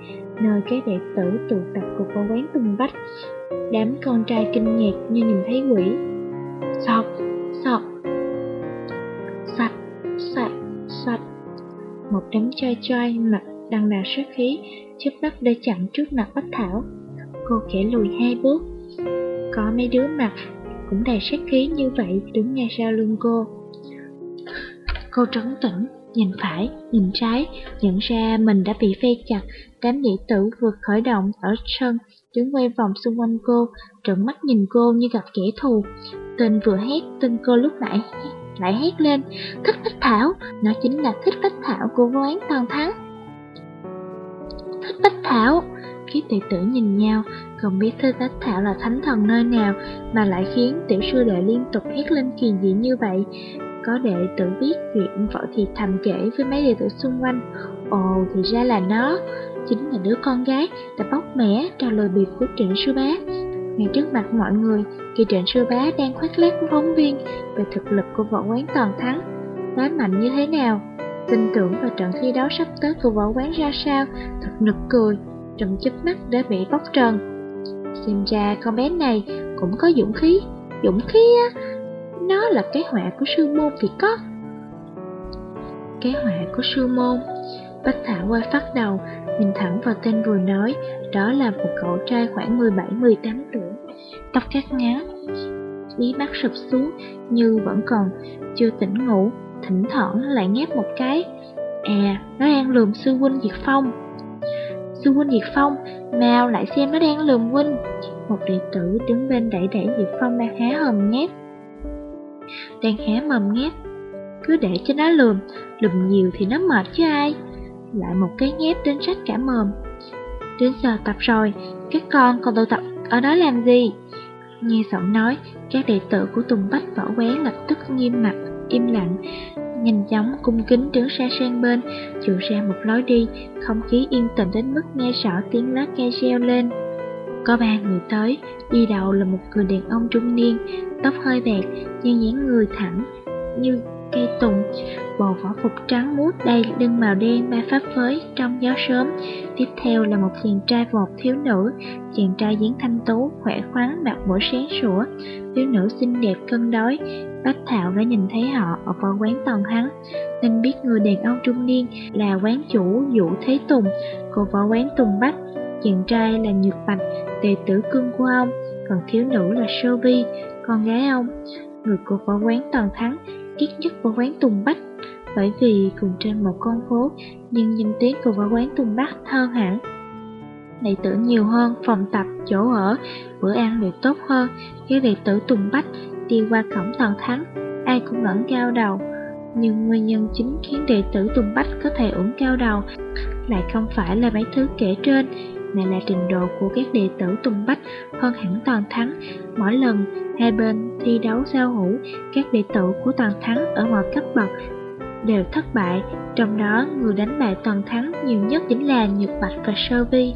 [SPEAKER 1] nơi các đệ tử tụ tập của cô quán tung bách. Đám con trai kinh ngạc như nhìn thấy quỷ. Sọt, sọt, sạch, sạch, sạch. Một đám trai trai mặt đằng đà sát khí, chớp mắt để chặn trước mặt Bách Thảo. Cô khẽ lùi hai bước. Có mấy đứa mặt cũng đầy sát khí như vậy đứng ngay sau lưng cô. Cô trấn tĩnh, nhìn phải, nhìn trái, nhận ra mình đã bị vây chặt, đám đệ tử vượt khởi động ở sân, đứng quay vòng xung quanh cô, trợn mắt nhìn cô như gặp kẻ thù. Tên vừa hét, tên cô lúc nãy lại hét lên, thích Bách Thảo, nó chính là thích Bách Thảo của quán toàn thắng. Thích Bách Thảo khi đệ tử nhìn nhau Không biết Thích Bách Thảo là thánh thần nơi nào Mà lại khiến tiểu sư đệ liên tục hét lên kỳ dị như vậy có đệ tử biết chuyện vợ thì thầm kể với mấy đệ tử xung quanh. Ồ, thì ra là nó, Chính là đứa con gái đã bóc mẻ trao lời biệt của trịnh sư bá. Ngay trước mặt mọi người Kỳ trịnh sư bá đang khoác lác với phóng viên Về thực lực của võ quán toàn thắng. Nói mạnh như thế nào? Tin tưởng vào trận thi đấu sắp tới của võ quán ra sao? Thật nực cười Trong chớp mắt đã bị bóc trần. Xem ra con bé này cũng có dũng khí. Dũng khí á? Nó là cái họa của sư môn thì có Cái họa của sư môn Bách Thảo qua phát đầu Nhìn thẳng vào tên vừa nói Đó là một cậu trai khoảng 17-18 tuổi Tóc cắt ngắn bí mắt sụp xuống Như vẫn còn chưa tỉnh ngủ thỉnh thoảng lại ngáp một cái. À, nó đang lườm sư huynh Diệt Phong. Sư huynh Diệt Phong, mau lại xem nó đang lườm huynh. Một đệ tử đứng bên đẩy đẩy Diệt Phong đang há hầm ngáp. Đang há mầm ngáp. Cứ để cho nó lườm, lườm nhiều thì nó mệt chứ ai. Lại một cái ngáp đến sách cả mồm. Đến giờ tập rồi, các con còn tụ tập ở đó làm gì? Nghe giọng nói, các đệ tử của Tùng Bách võ quán lập tức nghiêm mặt im lặng, nhanh chóng cung kính đứng xa sang bên, chịu ra một lối đi, không khí yên tĩnh đến mức nghe rõ tiếng lá cây reo lên. Có ba người tới, đi đầu là một người đàn ông trung niên, tóc hơi bạc, nhưng dáng người thẳng như cây tùng, bộ vỏ phục trắng muốt đầy lưng màu đen ba pháp phới trong gió sớm. Tiếp theo là một chàng trai và một thiếu nữ, chàng trai dáng thanh tú, khỏe khoắn, mặt mũi sáng sủa, thiếu nữ xinh đẹp cân đối. Bách Thảo đã nhìn thấy họ ở vào quán toàn hắn, nên biết người đàn ông trung niên là quán chủ vũ Thế Tùng, của võ quán Tùng Bách, chàng trai là Nhược Bạch, đệ tử cưng của ông, còn thiếu nữ là Sơ Vi, con gái ông. Người của võ quán toàn thắng ghét nhất võ quán Tùng Bách bởi vì cùng trên một con phố nhưng danh tiếng của võ quán Tùng Bách hơn hẳn. Đệ tử nhiều hơn, phòng tập, chỗ ở, bữa ăn đều tốt hơn. Các đệ tử Tùng Bách đi qua cổng toàn thắng, ai cũng ngẩng cao đầu. Nhưng nguyên nhân chính khiến đệ tử Tùng Bách có thể ủng cao đầu lại không phải là mấy thứ kể trên, mà là trình độ của các đệ tử Tùng Bách hơn hẳn toàn thắng. Mỗi lần hai bên thi đấu giao hữu, các đệ tử của toàn thắng ở mọi cấp bậc đều thất bại, trong đó người đánh bại toàn thắng nhiều nhất chính là Nhật Bạch và Sơ Vi.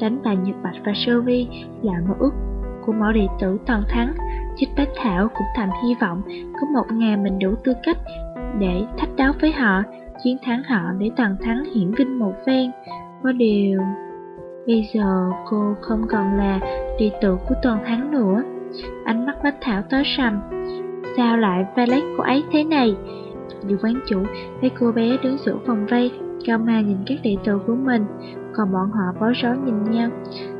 [SPEAKER 1] Đánh bại Nhật Bạch và Sơ Vi là mơ ước của mỗi đệ tử toàn thắng. Chích Bách Thảo cũng thầm hy vọng có một ngày mình đủ tư cách để thách đấu với họ, chiến thắng họ để toàn thắng hiển vinh một phen. Có điều... Bây giờ cô không còn là đệ tử của toàn thắng nữa. Ánh mắt Bách Thảo tối sầm. Sao lại valet của ấy thế này? Dù quán chủ thấy cô bé đứng giữa vòng vây, cao ma nhìn các đệ tử của mình, còn bọn họ bối rối nhìn nhau.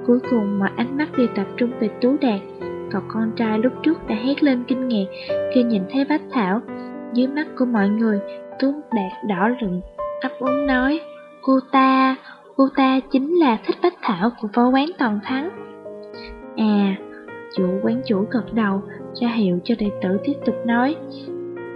[SPEAKER 1] Cuối cùng mọi ánh mắt đều tập trung về Tú Đạt. Cậu con trai lúc trước đã hét lên kinh ngạc khi nhìn thấy Bách Thảo. Dưới mắt của mọi người, Tú Đạt đỏ lựng, ấp úng nói, cô ta, cô ta chính là thích Bách Thảo của phó quán toàn thắng. À, chủ quán chủ gật đầu, ra hiệu cho đệ tử tiếp tục nói.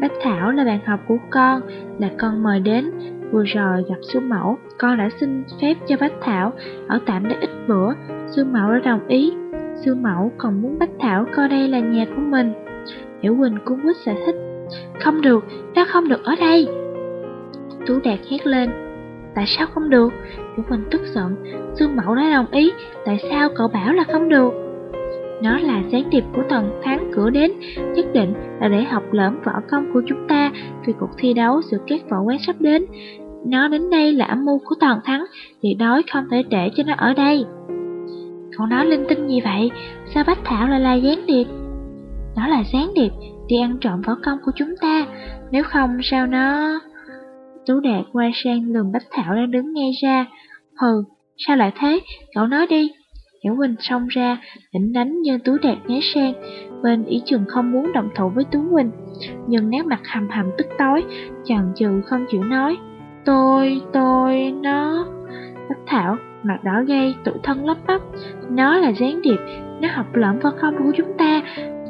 [SPEAKER 1] Bách Thảo là bạn học của con, là con mời đến. Vừa rồi gặp Sư Mẫu, con đã xin phép cho Bách Thảo ở tạm đây ít bữa. Sư Mẫu đã đồng ý. Sư Mẫu còn muốn Bách Thảo coi đây là nhà của mình. Hiểu Quỳnh cũng quýt giải thích. Không được, nó không được ở đây. Tú Đạt hét lên. Tại sao không được? Hiểu mình tức giận. Dương Mẫu đã đồng ý, tại sao cậu bảo là không được? Nó là gián điệp của tầng thắng cửa đến, nhất định là để học lỡm võ công của chúng ta vì cuộc thi đấu giữa các võ quán sắp đến. Nó đến đây là âm mưu của toàn thắng, tuyệt đối không thể để cho nó ở đây. Cậu nói linh tinh gì vậy? Sao Bách Thảo lại là gián điệp? Nó là gián điệp, đi ăn trộm võ công của chúng ta, nếu không sao nó... Tú Đạt quay sang lườm Bách Thảo đang đứng ngay ra. Hừ, sao lại thế? Cậu nói đi. Hiểu Quỳnh xông ra, định đánh nhưng Tú Đạt né sang, bên ý chừng không muốn động thủ với Tú Quỳnh. Nhưng nét mặt hầm hầm tức tối, chần chừ không chịu nói. Tôi, tôi, nó... Bách Thảo, mặt đỏ gây, tự thân lấp bắp. Nó là gián điệp, nó học lẫn vào không của chúng ta.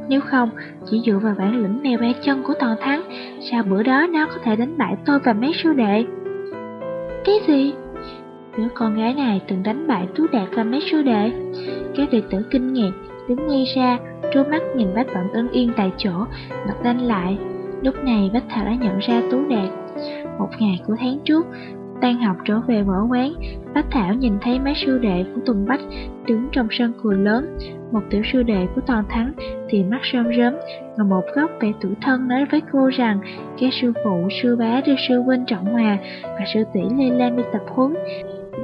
[SPEAKER 1] Nếu không, chỉ dựa vào bản lĩnh mèo ba chân của toàn thắng, sao bữa đó nó có thể đánh bại tôi và mấy sư đệ? Cái gì? Đứa con gái này từng đánh bại Tú Đạt và mấy sư đệ Các đệ tử kinh ngạc Đứng ngay ra Trố mắt nhìn Bách Vận ân yên tại chỗ Mặt đanh lại Lúc này Bách Thảo đã nhận ra Tú Đạt Một ngày của tháng trước Tan học trở về võ quán Bách Thảo nhìn thấy mấy sư đệ của Tùng Bách Đứng trong sân cười lớn Một tiểu sư đệ của Toàn Thắng Thì mắt rơm rớm Ngồi một góc vẻ tủi thân nói với cô rằng Các sư phụ, sư bá đưa sư huynh trọng hòa Và sư tỷ Lê Lan đi tập huấn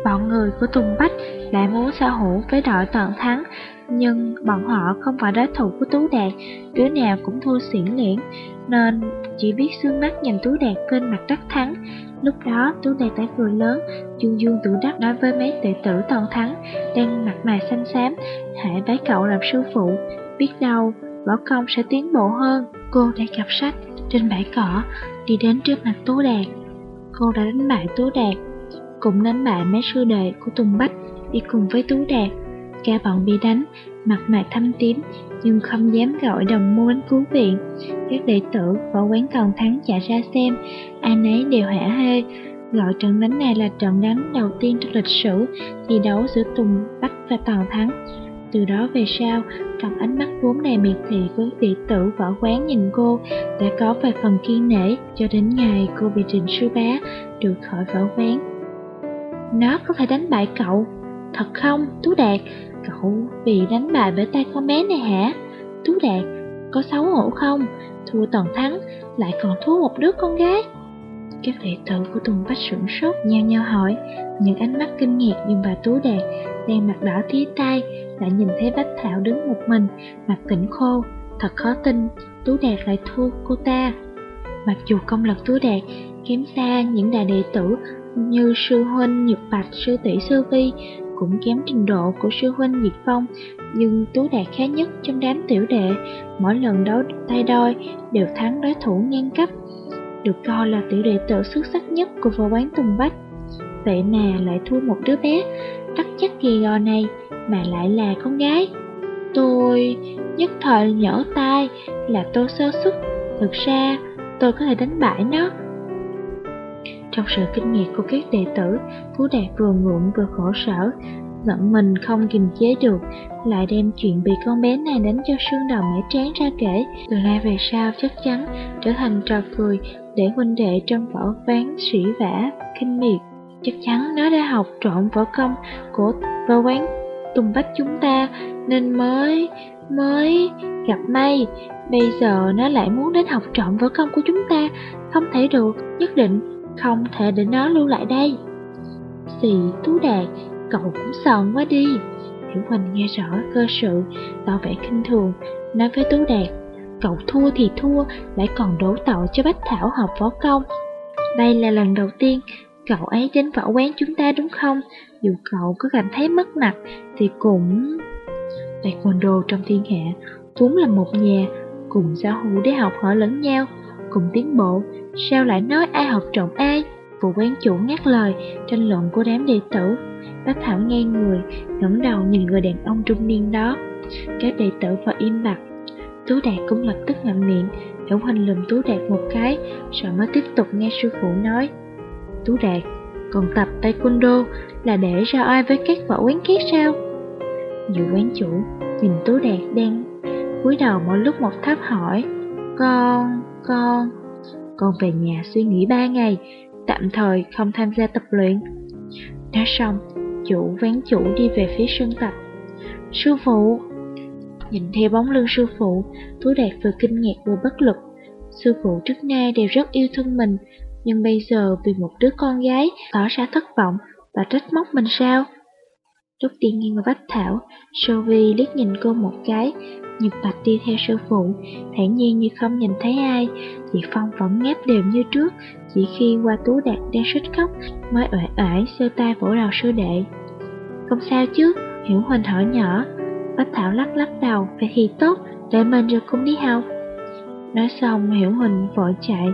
[SPEAKER 1] Bọn người của Tùng Bách lại muốn sở hữu với đội toàn thắng, nhưng bọn họ không phải đối thủ của Tú Đạt, đứa nào cũng thua xỉn liễn, nên chỉ biết xương mắt nhìn Tú Đạt bên mặt đắc thắng. Lúc đó Tú Đạt tái cười lớn, dương dương tự đắc nói với mấy đệ tử toàn thắng, đang mặt mày xanh xám, hãy bái cậu làm sư phụ, biết đâu võ công sẽ tiến bộ hơn. Cô đã gặp sách trên bãi cỏ, đi đến trước mặt Tú Đạt. Cô đã đánh bại Tú Đạt cũng đánh bại mấy sư đệ của Tùng Bách đi cùng với Tú Đạt. Cả bọn bị đánh, mặt mày thâm tím, nhưng không dám gọi đồng môn đến cứu viện. Các đệ tử võ quán còn thắng chạy ra xem, ai nấy đều hả hê. Gọi trận đánh này là trận đánh đầu tiên trong lịch sử thi đấu giữa Tùng Bách và Tào Thắng. Từ đó về sau, trong ánh mắt vốn đầy miệt thị với đệ tử võ quán nhìn cô đã có vài phần kiên nể cho đến ngày cô bị trình sư bá được khỏi võ quán. Nó có thể đánh bại cậu Thật không, Tú Đạt, cậu bị đánh bại bởi tay con bé này hả? Tú Đạt, có xấu hổ không? Thua toàn thắng, lại còn thua một đứa con gái. Các đệ tử của Tùng Bách sửng sốt nhau nhau hỏi, những ánh mắt kinh ngạc nhìn vào Tú Đạt, đang mặt đỏ tía tai, lại nhìn thấy Bách Thảo đứng một mình, mặt tỉnh khô, thật khó tin, Tú Đạt lại thua cô ta. Mặc dù công lực Tú Đạt kém xa những đại đệ tử như sư huynh Nhật Bạch, sư tỷ Sư Vi, cũng kém trình độ của sư huynh Diệt Phong, nhưng Tú Đạt khá nhất trong đám tiểu đệ, mỗi lần đấu tay đôi đều thắng đối thủ ngang cấp, được coi là tiểu đệ tử xuất sắc nhất của võ quán Tùng Bách. Vậy mà lại thua một đứa bé, chắc chắc kỳ gò này, mà lại là con gái. Tôi nhất thời nhỡ tay là tôi sơ xuất, thực ra tôi có thể đánh bại nó. Trong sự kinh ngạc của các đệ tử, Phú Đạt vừa ngượng vừa khổ sở, giận mình không kiềm chế được, lại đem chuyện bị con bé này đánh cho xương đầu mẻ trán ra kể, từ nay về sau chắc chắn trở thành trò cười để huynh đệ trong võ ván sĩ vả, kinh miệt. Chắc chắn nó đã học trộn võ công của võ quán Tùng Bách chúng ta nên mới, mới gặp may. Bây giờ nó lại muốn đến học trộn võ công của chúng ta, không thể được, nhất định không thể để nó lưu lại đây. Xì Tú Đạt, cậu cũng sòn quá đi. Hiểu Huỳnh nghe rõ cơ sự, tỏ vẻ kinh thường, nói với Tú Đạt, cậu thua thì thua, lại còn đổ tội cho Bách Thảo học võ công. Đây là lần đầu tiên cậu ấy đến võ quán chúng ta đúng không? Dù cậu có cảm thấy mất mặt thì cũng... Taekwondo trong thiên hạ vốn là một nhà cùng giao hữu để học hỏi lẫn nhau, cùng tiến bộ. Sao lại nói ai học trộm ai? Vụ quán chủ ngắt lời, tranh luận của đám đệ tử. Bác Thảo nghe người, ngẩng đầu nhìn người đàn ông trung niên đó. Các đệ tử vào im bặt. Tú Đạt cũng lập tức ngậm miệng, Hiểu Huynh lùm Tú Đạt một cái, rồi mới tiếp tục nghe sư phụ nói. Tú Đạt, còn tập taekwondo là để ra ai với các võ quán khác sao? Nhiều quán chủ nhìn Tú Đạt đang cúi đầu mỗi lúc một thấp hỏi Con, con, con về nhà suy nghĩ ba ngày, tạm thời không tham gia tập luyện. Nói xong, chủ ván chủ đi về phía sân tập. Sư phụ! Nhìn theo bóng lưng sư phụ, Tú Đạt vừa kinh ngạc vừa bất lực. Sư phụ trước nay đều rất yêu thương mình, nhưng bây giờ vì một đứa con gái tỏ ra thất vọng và trách móc mình sao? Lúc đi ngang qua Bách Thảo, Sophie liếc nhìn cô một cái, Nhật Bạch đi theo sư phụ, thản nhiên như không nhìn thấy ai. Chị Phong vẫn ngáp đều như trước, chỉ khi qua Tú Đạt đang xích khóc mới uể oải sơ tay vỗ đầu sư đệ. Không sao chứ, Hiểu Huỳnh hỏi nhỏ. Bách Thảo lắc lắc đầu, vậy thì tốt, để mình rồi cũng đi học. Nói xong, Hiểu Huỳnh vội chạy,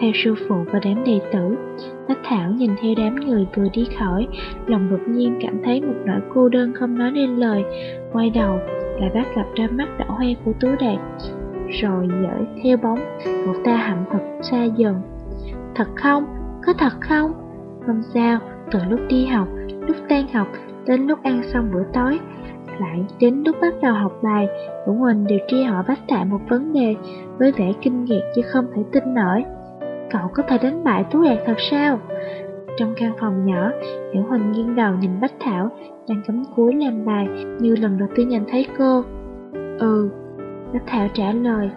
[SPEAKER 1] theo sư phụ và đám đệ tử. Bách Thảo nhìn theo đám người vừa đi khỏi, lòng đột nhiên cảm thấy một nỗi cô đơn không nói nên lời. Quay đầu, lại bắt gặp đôi mắt đỏ hoe của Tú Đạt. Rồi dở theo bóng, cậu ta hậm hực xa dần. Thật không? Có thật không? Không sao, từ lúc đi học, lúc tan học, đến lúc ăn xong bữa tối, lại đến lúc bắt đầu học bài, Vũ mình đều tri hỏi Bách tại một vấn đề với vẻ kinh ngạc chứ không thể tin nổi. Cậu có thể đánh bại Tú Đạt thật sao? Trong căn phòng nhỏ, Hiểu Huỳnh nghiêng đầu nhìn Bách Thảo, đang cắm cúi làm bài như lần đầu tiên nhìn thấy cô. Ừ, Bách Thảo trả lời.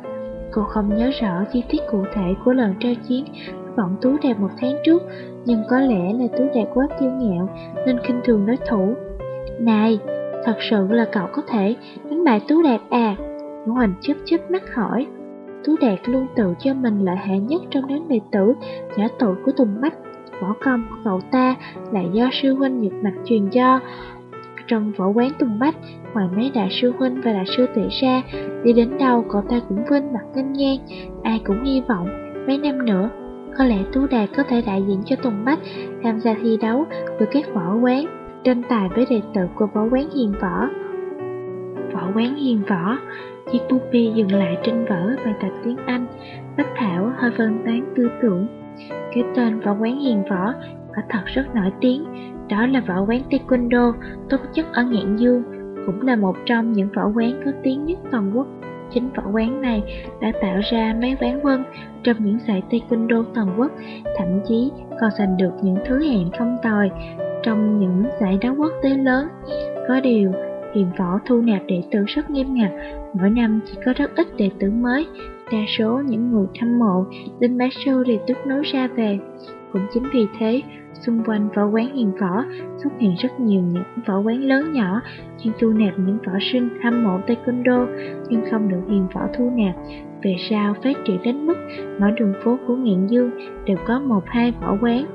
[SPEAKER 1] Cô không nhớ rõ chi tiết cụ thể của lần trao chiến với bọn Tú Đạt một tháng trước, nhưng có lẽ là Tú Đạt quá kiêu ngạo nên kinh thường đối thủ. Này, thật sự là cậu có thể đánh bại Tú Đạt à? Hiểu Huỳnh chớp chớp mắt hỏi. Tú Đạt luôn tự cho mình lợi hại nhất trong đám đệ tử giả tội của Tùng Bách. Võ công của cậu ta là do sư huynh Nhật Mạch truyền cho. Trong võ quán Tùng Bách, ngoài mấy đại sư huynh và đại sư tỷ ra, đi đến đâu cậu ta cũng vinh mặt nghênh ngang, ai cũng hy vọng mấy năm nữa có lẽ Tú Đạt có thể đại diện cho Tùng Bách tham gia thi đấu với các võ quán, tranh tài với đệ tử của võ quán hiền võ. Võ quán hiền võ Chiếc bút bi dừng lại trên vở bài tập tiếng Anh Bách Thảo hơi phân tán tư tưởng Cái tên võ quán hiền võ quả thật rất nổi tiếng đó là võ quán Taekwondo tốt nhất ở Ngạn Dương Cũng là một trong những võ quán có tiếng nhất toàn quốc Chính võ quán này đã tạo ra mấy quán quân trong những giải taekwondo toàn quốc, thậm chí còn giành được những thứ hạng không tồi trong những giải đấu quốc tế lớn. Có điều, hiền võ thu nạp đệ tử rất nghiêm ngặt, mỗi năm chỉ có rất ít đệ tử mới, đa số những người thăm mộ đến bá sư đều tức nối ra về. Cũng chính vì thế, xung quanh võ quán hiền võ xuất hiện rất nhiều những võ quán lớn nhỏ chuyên thu nạp những võ sinh hâm mộ taekwondo nhưng không được hiền võ thu nạp. Về sau phát triển đến mức mỗi đường phố của Ngạn Dương đều có một hai võ quán.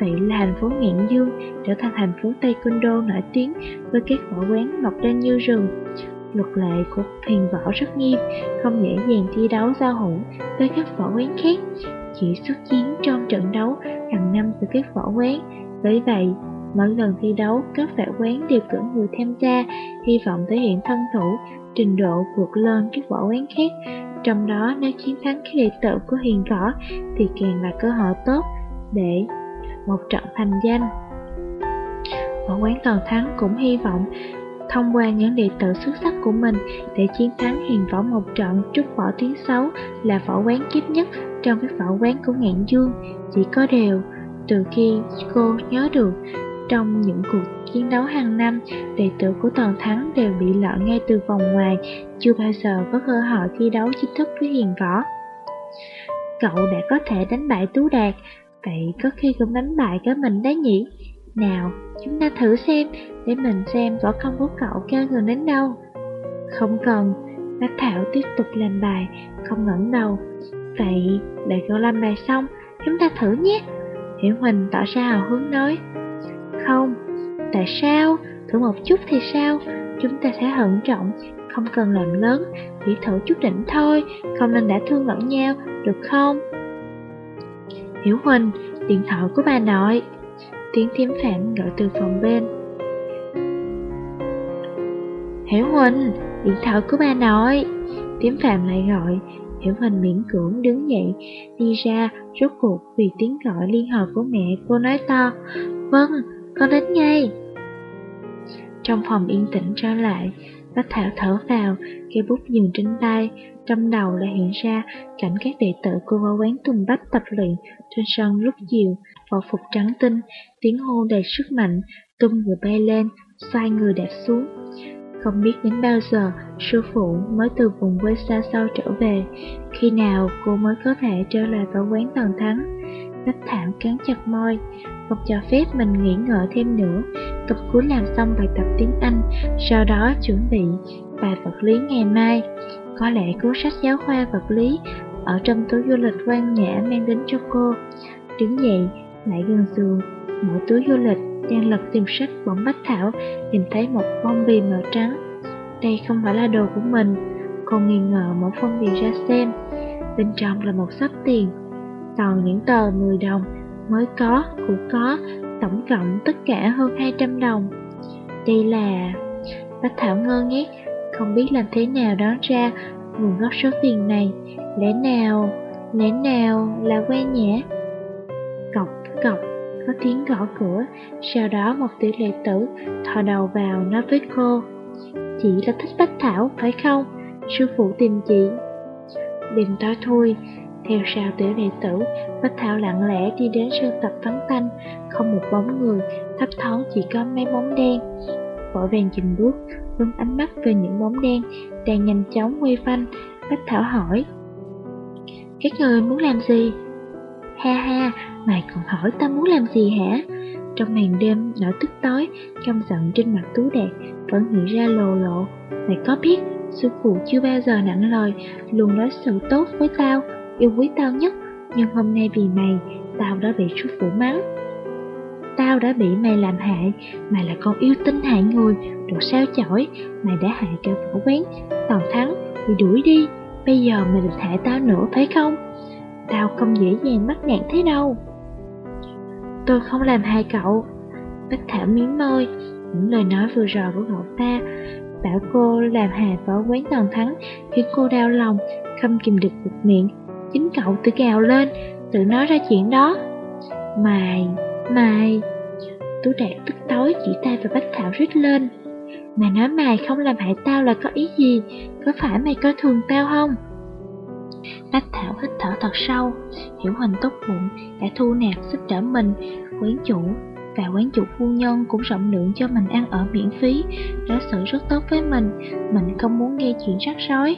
[SPEAKER 1] Vậy là thành phố Ngạn Dương trở thành thành phố taekwondo nổi tiếng với các võ quán mọc lên như rừng. Luật lệ của hiền võ rất nghiêm, không dễ dàng thi đấu giao hữu với các võ quán khác chỉ xuất chiến trong trận đấu hàng năm từ các võ quán. Bởi vậy, mỗi lần thi đấu, các võ quán đều cử người tham gia, hy vọng thể hiện thân thủ, trình độ vượt lên các võ quán khác. Trong đó, nếu chiến thắng các đệ tử của hiền võ thì càng là cơ hội tốt để một trận thành danh. Võ quán toàn thắng cũng hy vọng thông qua những đệ tử xuất sắc của mình để chiến thắng hiền võ một trận trước võ tiếng xấu là võ quán kiếp nhất trong các võ quán của ngạn dương. Chỉ có điều, từ khi cô nhớ được, trong những cuộc chiến đấu hàng năm, đệ tử của Toàn Thắng đều bị loại ngay từ vòng ngoài, chưa bao giờ có cơ hội thi đấu chính thức với hiền võ. Cậu đã có thể đánh bại Tú Đạt, vậy có khi cũng đánh bại cả mình đấy nhỉ? Nào, chúng ta thử xem, để mình xem võ công của cậu cao gần đến đâu. Không cần, Bác Thảo tiếp tục làm bài, không ngẩng đầu. Vậy, đợi cậu làm bài xong, chúng ta thử nhé. Hiểu Huỳnh tỏ ra hào hứng nói. Không, tại sao? Thử một chút thì sao? Chúng ta sẽ hận trọng, không cần làm lớn, chỉ thử chút đỉnh thôi, không nên đã thương lẫn nhau, được không? Hiểu Huỳnh, điện thoại của bà nội. Tiếng thiếm phản gọi từ phòng bên. Hiểu Huỳnh, điện thoại của bà nội. Tiếm Phạm lại gọi, Hiểu Huỳnh miễn cưỡng đứng dậy, đi ra, rốt cuộc vì tiếng gọi liên hợp của mẹ cô nói to, Vâng, con đến ngay. Trong phòng yên tĩnh trở lại, Bách Thảo thở vào, cây bút dừng trên tay, trong đầu lại hiện ra cảnh các đệ tử của võ quán Tùng Bách tập luyện trên sân lúc chiều, võ phục trắng tinh, tiếng hô đầy sức mạnh, tung người bay lên, xoay người đạp xuống. Không biết đến bao giờ sư phụ mới từ vùng quê xa xôi trở về, khi nào cô mới có thể trở lại vào quán toàn thắng. Bách thảm cắn chặt môi, không cho phép mình nghĩ ngợi thêm nữa. Tập cuối làm xong bài tập tiếng Anh, sau đó chuẩn bị bài vật lý ngày mai. Có lẽ cuốn sách giáo khoa vật lý ở trong túi du lịch quan nhã mang đến cho cô. Đứng dậy, lại gần giường, mở túi du lịch, đang lật tìm sách bỗng Bách Thảo, nhìn thấy một phong bì màu trắng. Đây không phải là đồ của mình, cô nghi ngờ mở phong bì ra xem. Bên trong là một sắp tiền, toàn những tờ 10 đồng, mới có, cũ có, tổng cộng tất cả hơn 200 đồng. Đây là... Bách Thảo ngơ ngác, không biết làm thế nào đoán ra nguồn gốc số tiền này. Lẽ nào, lẽ nào là quen nhẽ? Cọc, cọc, có tiếng gõ cửa, sau đó một tiểu lệ tử thò đầu vào nói với cô. Chị là thích Bách Thảo, phải không? Sư phụ tìm chị. đêm tối thui, theo sau tiểu đệ tử, Bách Thảo lặng lẽ đi đến sân tập vắng tanh, không một bóng người, thấp thoáng chỉ có mấy bóng đen. Vội vàng dừng bước, hướng ánh mắt về những bóng đen đang nhanh chóng quay phanh. Bách Thảo hỏi, Các người muốn làm gì? Ha ha, mày còn hỏi ta muốn làm gì hả? Trong màn đêm nỗi tức tối, căm giận trên mặt Tú Đạt vẫn hiện ra lồ lộ. Mày có biết, sư phụ chưa bao giờ nặng lời, luôn nói sự tốt với tao, yêu quý tao nhất, nhưng hôm nay vì mày, tao đã bị sư phụ mắng. Tao đã bị mày làm hại, mày là con yêu tinh hại người, đồ sao chổi, mày đã hại cả võ quán, toàn thắng, bị đuổi đi, bây giờ mày định hại tao nữa phải không? Tao không dễ dàng mắc nạn thế đâu. Tôi không làm hại cậu. Bách Thảo miếng môi, những lời nói vừa rồi của cậu ta, bảo cô làm hại võ quán toàn thắng, khiến cô đau lòng, không kìm được bực miệng, Chính cậu tự gào lên, tự nói ra chuyện đó. Mày, mày... Tú Đạt tức tối chỉ tay vào Bách Thảo rít lên. Mày nói mày không làm hại tao là có ý gì? Có phải mày coi thường tao không? Bách Thảo hít thở thật sâu, Hiểu Huỳnh tốt bụng đã thu nạp giúp đỡ mình, quán chủ và quán chủ phu nhân cũng rộng lượng cho mình ăn ở miễn phí, đối xử rất tốt với mình, mình không muốn nghe chuyện rắc rối.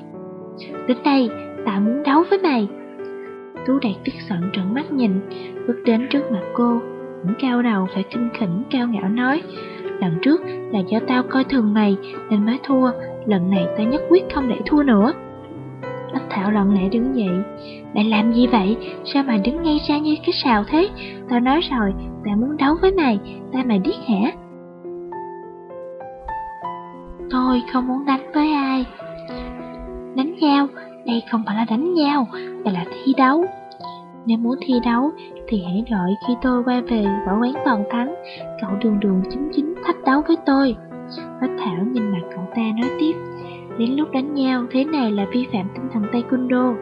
[SPEAKER 1] Đến đây, tao muốn đấu với mày. Tú Đạt tức giận trợn mắt nhìn, bước đến trước mặt cô, cũng cao đầu phải kinh khỉnh cao ngạo nói, lần trước là do tao coi thường mày nên mới thua, lần này tao nhất quyết không để thua nữa. Bách Thảo lặng lẽ đứng dậy Mày làm gì vậy? Sao mày đứng ngay ra như cái sào thế? Tao nói rồi, tao muốn đấu với mày Tao mày biết hả? Tôi không muốn đánh với ai Đánh nhau? Đây không phải là đánh nhau đây là thi đấu nếu muốn thi đấu Thì hãy đợi khi tôi quay về võ quán toàn thắng Cậu đường đường chính chính thách đấu với tôi Bách Thảo nhìn mặt cậu ta nói tiếp Đến lúc đánh nhau, thế này là vi phạm tinh thần taekwondo.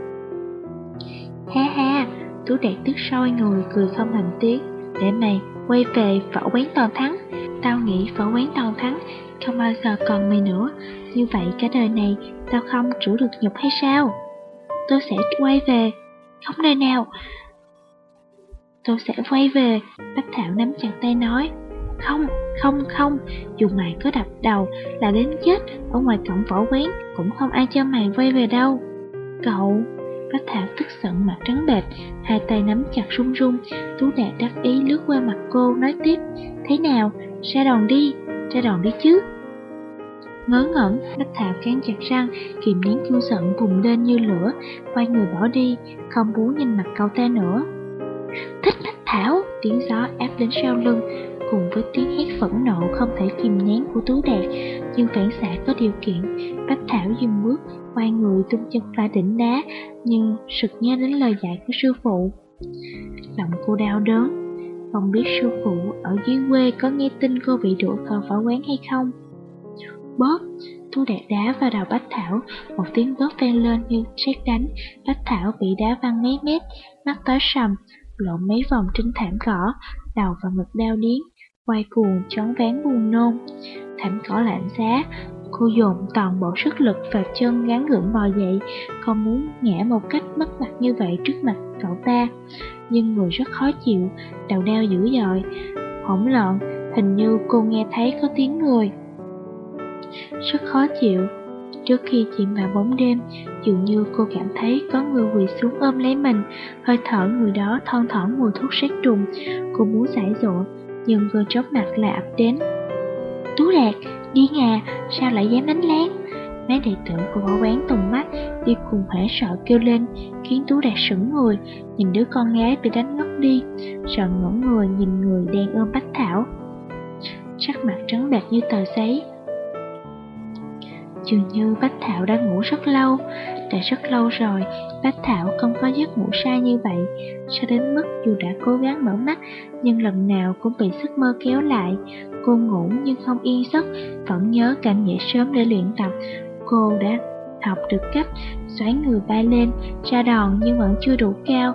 [SPEAKER 1] Ha ha, Tú Đạt tức sôi người, cười không thành tiếng. Để mày quay về võ quán toàn thắng. Tao nghĩ võ quán toàn thắng không bao giờ còn mày nữa. Như vậy cả đời này tao không chủ được nhục hay sao? Tôi sẽ quay về. Không nơi nào. Tôi sẽ quay về. Bách Thảo nắm chặt tay nói. Không, không, không, dù mày có đập đầu là đến chết ở ngoài cổng võ quán cũng không ai cho mày quay về đâu. Cậu, Bách Thảo tức giận mặt trắng bệch, hai tay nắm chặt run run, Tú Đạt đắc ý lướt qua mặt cô nói tiếp, thế nào, ra đòn đi, ra đòn đi chứ. Ngớ ngẩn, Bách Thảo cắn chặt răng, kìm nén chua giận bùng lên như lửa, quay người bỏ đi, không muốn nhìn mặt cậu ta nữa. Thích Bách Thảo, tiếng gió áp đến sau lưng, cùng với tiếng hét phẫn nộ không thể kìm nén của Tú Đạt, nhưng phản xạ có điều kiện, Bách Thảo dừng bước, quay người tung chân phá đỉnh đá, nhưng sực nhớ đến lời dạy của sư phụ. Lòng cô đau đớn, không biết sư phụ ở dưới quê có nghe tin cô bị đuổi khỏi võ quán hay không. Bóp, Tôi đạp đá vào đầu Bách Thảo, một tiếng bóp vang lên như sét đánh, Bách Thảo bị đá văng mấy mét, mắt tối sầm, lộn mấy vòng trên thảm cỏ, đầu và ngực đau điếng, quay cuồng choáng váng buồn nôn. Thảm cỏ lạnh giá, cô dồn toàn bộ sức lực và chân gắn gượng bò dậy, không muốn ngã một cách mất mặt như vậy trước mặt cậu ta. Nhưng người rất khó chịu, đầu đau dữ dội, hỗn loạn, hình như cô nghe thấy có tiếng người. Rất khó chịu, Trước khi chìm vào bóng đêm, dường như cô cảm thấy có người quỳ xuống ôm lấy mình, hơi thở người đó thon thỏn mùi thuốc sát trùng. Cô muốn giải dỗ, nhưng vừa chóp mặt lại ập đến. Tú Đạt, đi ngà, sao lại dám đánh lén? Mấy đệ tử của võ quán tùng mắt đi cùng hoảng sợ kêu lên, khiến Tú Đạt sững người, nhìn đứa con gái bị đánh ngất đi, sợ ngẩn người nhìn người đang ôm Bách Thảo. Sắc mặt trắng bạc như tờ giấy, Dường như Bách Thảo đã ngủ rất lâu, đã rất lâu rồi, Bách Thảo không có giấc ngủ sai như vậy, cho đến mức dù đã cố gắng mở mắt, nhưng lần nào cũng bị giấc mơ kéo lại. Cô ngủ nhưng không yên giấc, vẫn nhớ cảnh dậy sớm để luyện tập. Cô đã học được cách xoáy người bay lên, ra đòn nhưng vẫn chưa đủ cao.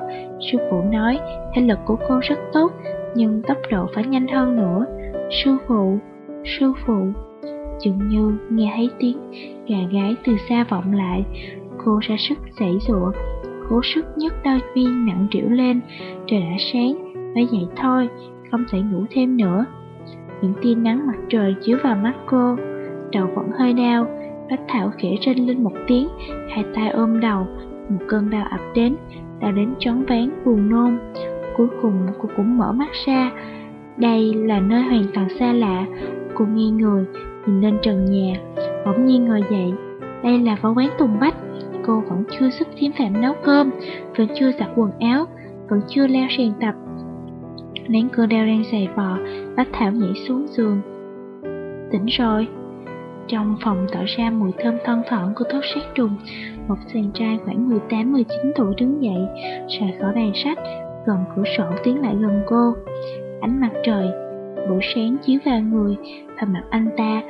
[SPEAKER 1] Sư phụ nói thể lực của cô rất tốt, nhưng tốc độ phải nhanh hơn nữa. Sư phụ, sư phụ, Dường như nghe thấy tiếng gà gái từ xa vọng lại, cô ra sức giãy giụa, cố sức nhấc đôi viên nặng trĩu lên. Trời đã sáng, phải dậy thôi, không thể ngủ thêm nữa. Những tia nắng mặt trời chiếu vào mắt cô, đầu vẫn hơi đau. Bách Thảo khẽ rên lên một tiếng, hai tay ôm đầu, một cơn đau ập đến, đau đến chóng ván buồn nôn. Cuối cùng cô cũng mở mắt ra. Đây là nơi hoàn toàn xa lạ. Cô nghiêng người, nhìn lên trần nhà, bỗng nhiên ngồi dậy. Đây là võ quán Tùng Bách, cô vẫn chưa sức thiếm phạm nấu cơm, vẫn chưa giặt quần áo, vẫn chưa leo sàn tập. Nén cơ đeo đang giày vò, Bách Thảo nhảy xuống giường. Tỉnh rồi. Trong phòng tỏ ra mùi thơm thân phận của thuốc sát trùng, một chàng trai khoảng 18-19 tuổi đứng dậy, rời khỏi bàn sách, gần cửa sổ tiến lại gần cô. Ánh mặt trời buổi sáng chiếu vào người vào mặt anh ta,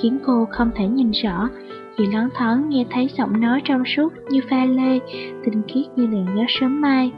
[SPEAKER 1] khiến cô không thể nhìn rõ. Chỉ loáng thoáng nghe thấy giọng nói trong suốt như pha lê tinh khiết như làn gió sớm mai.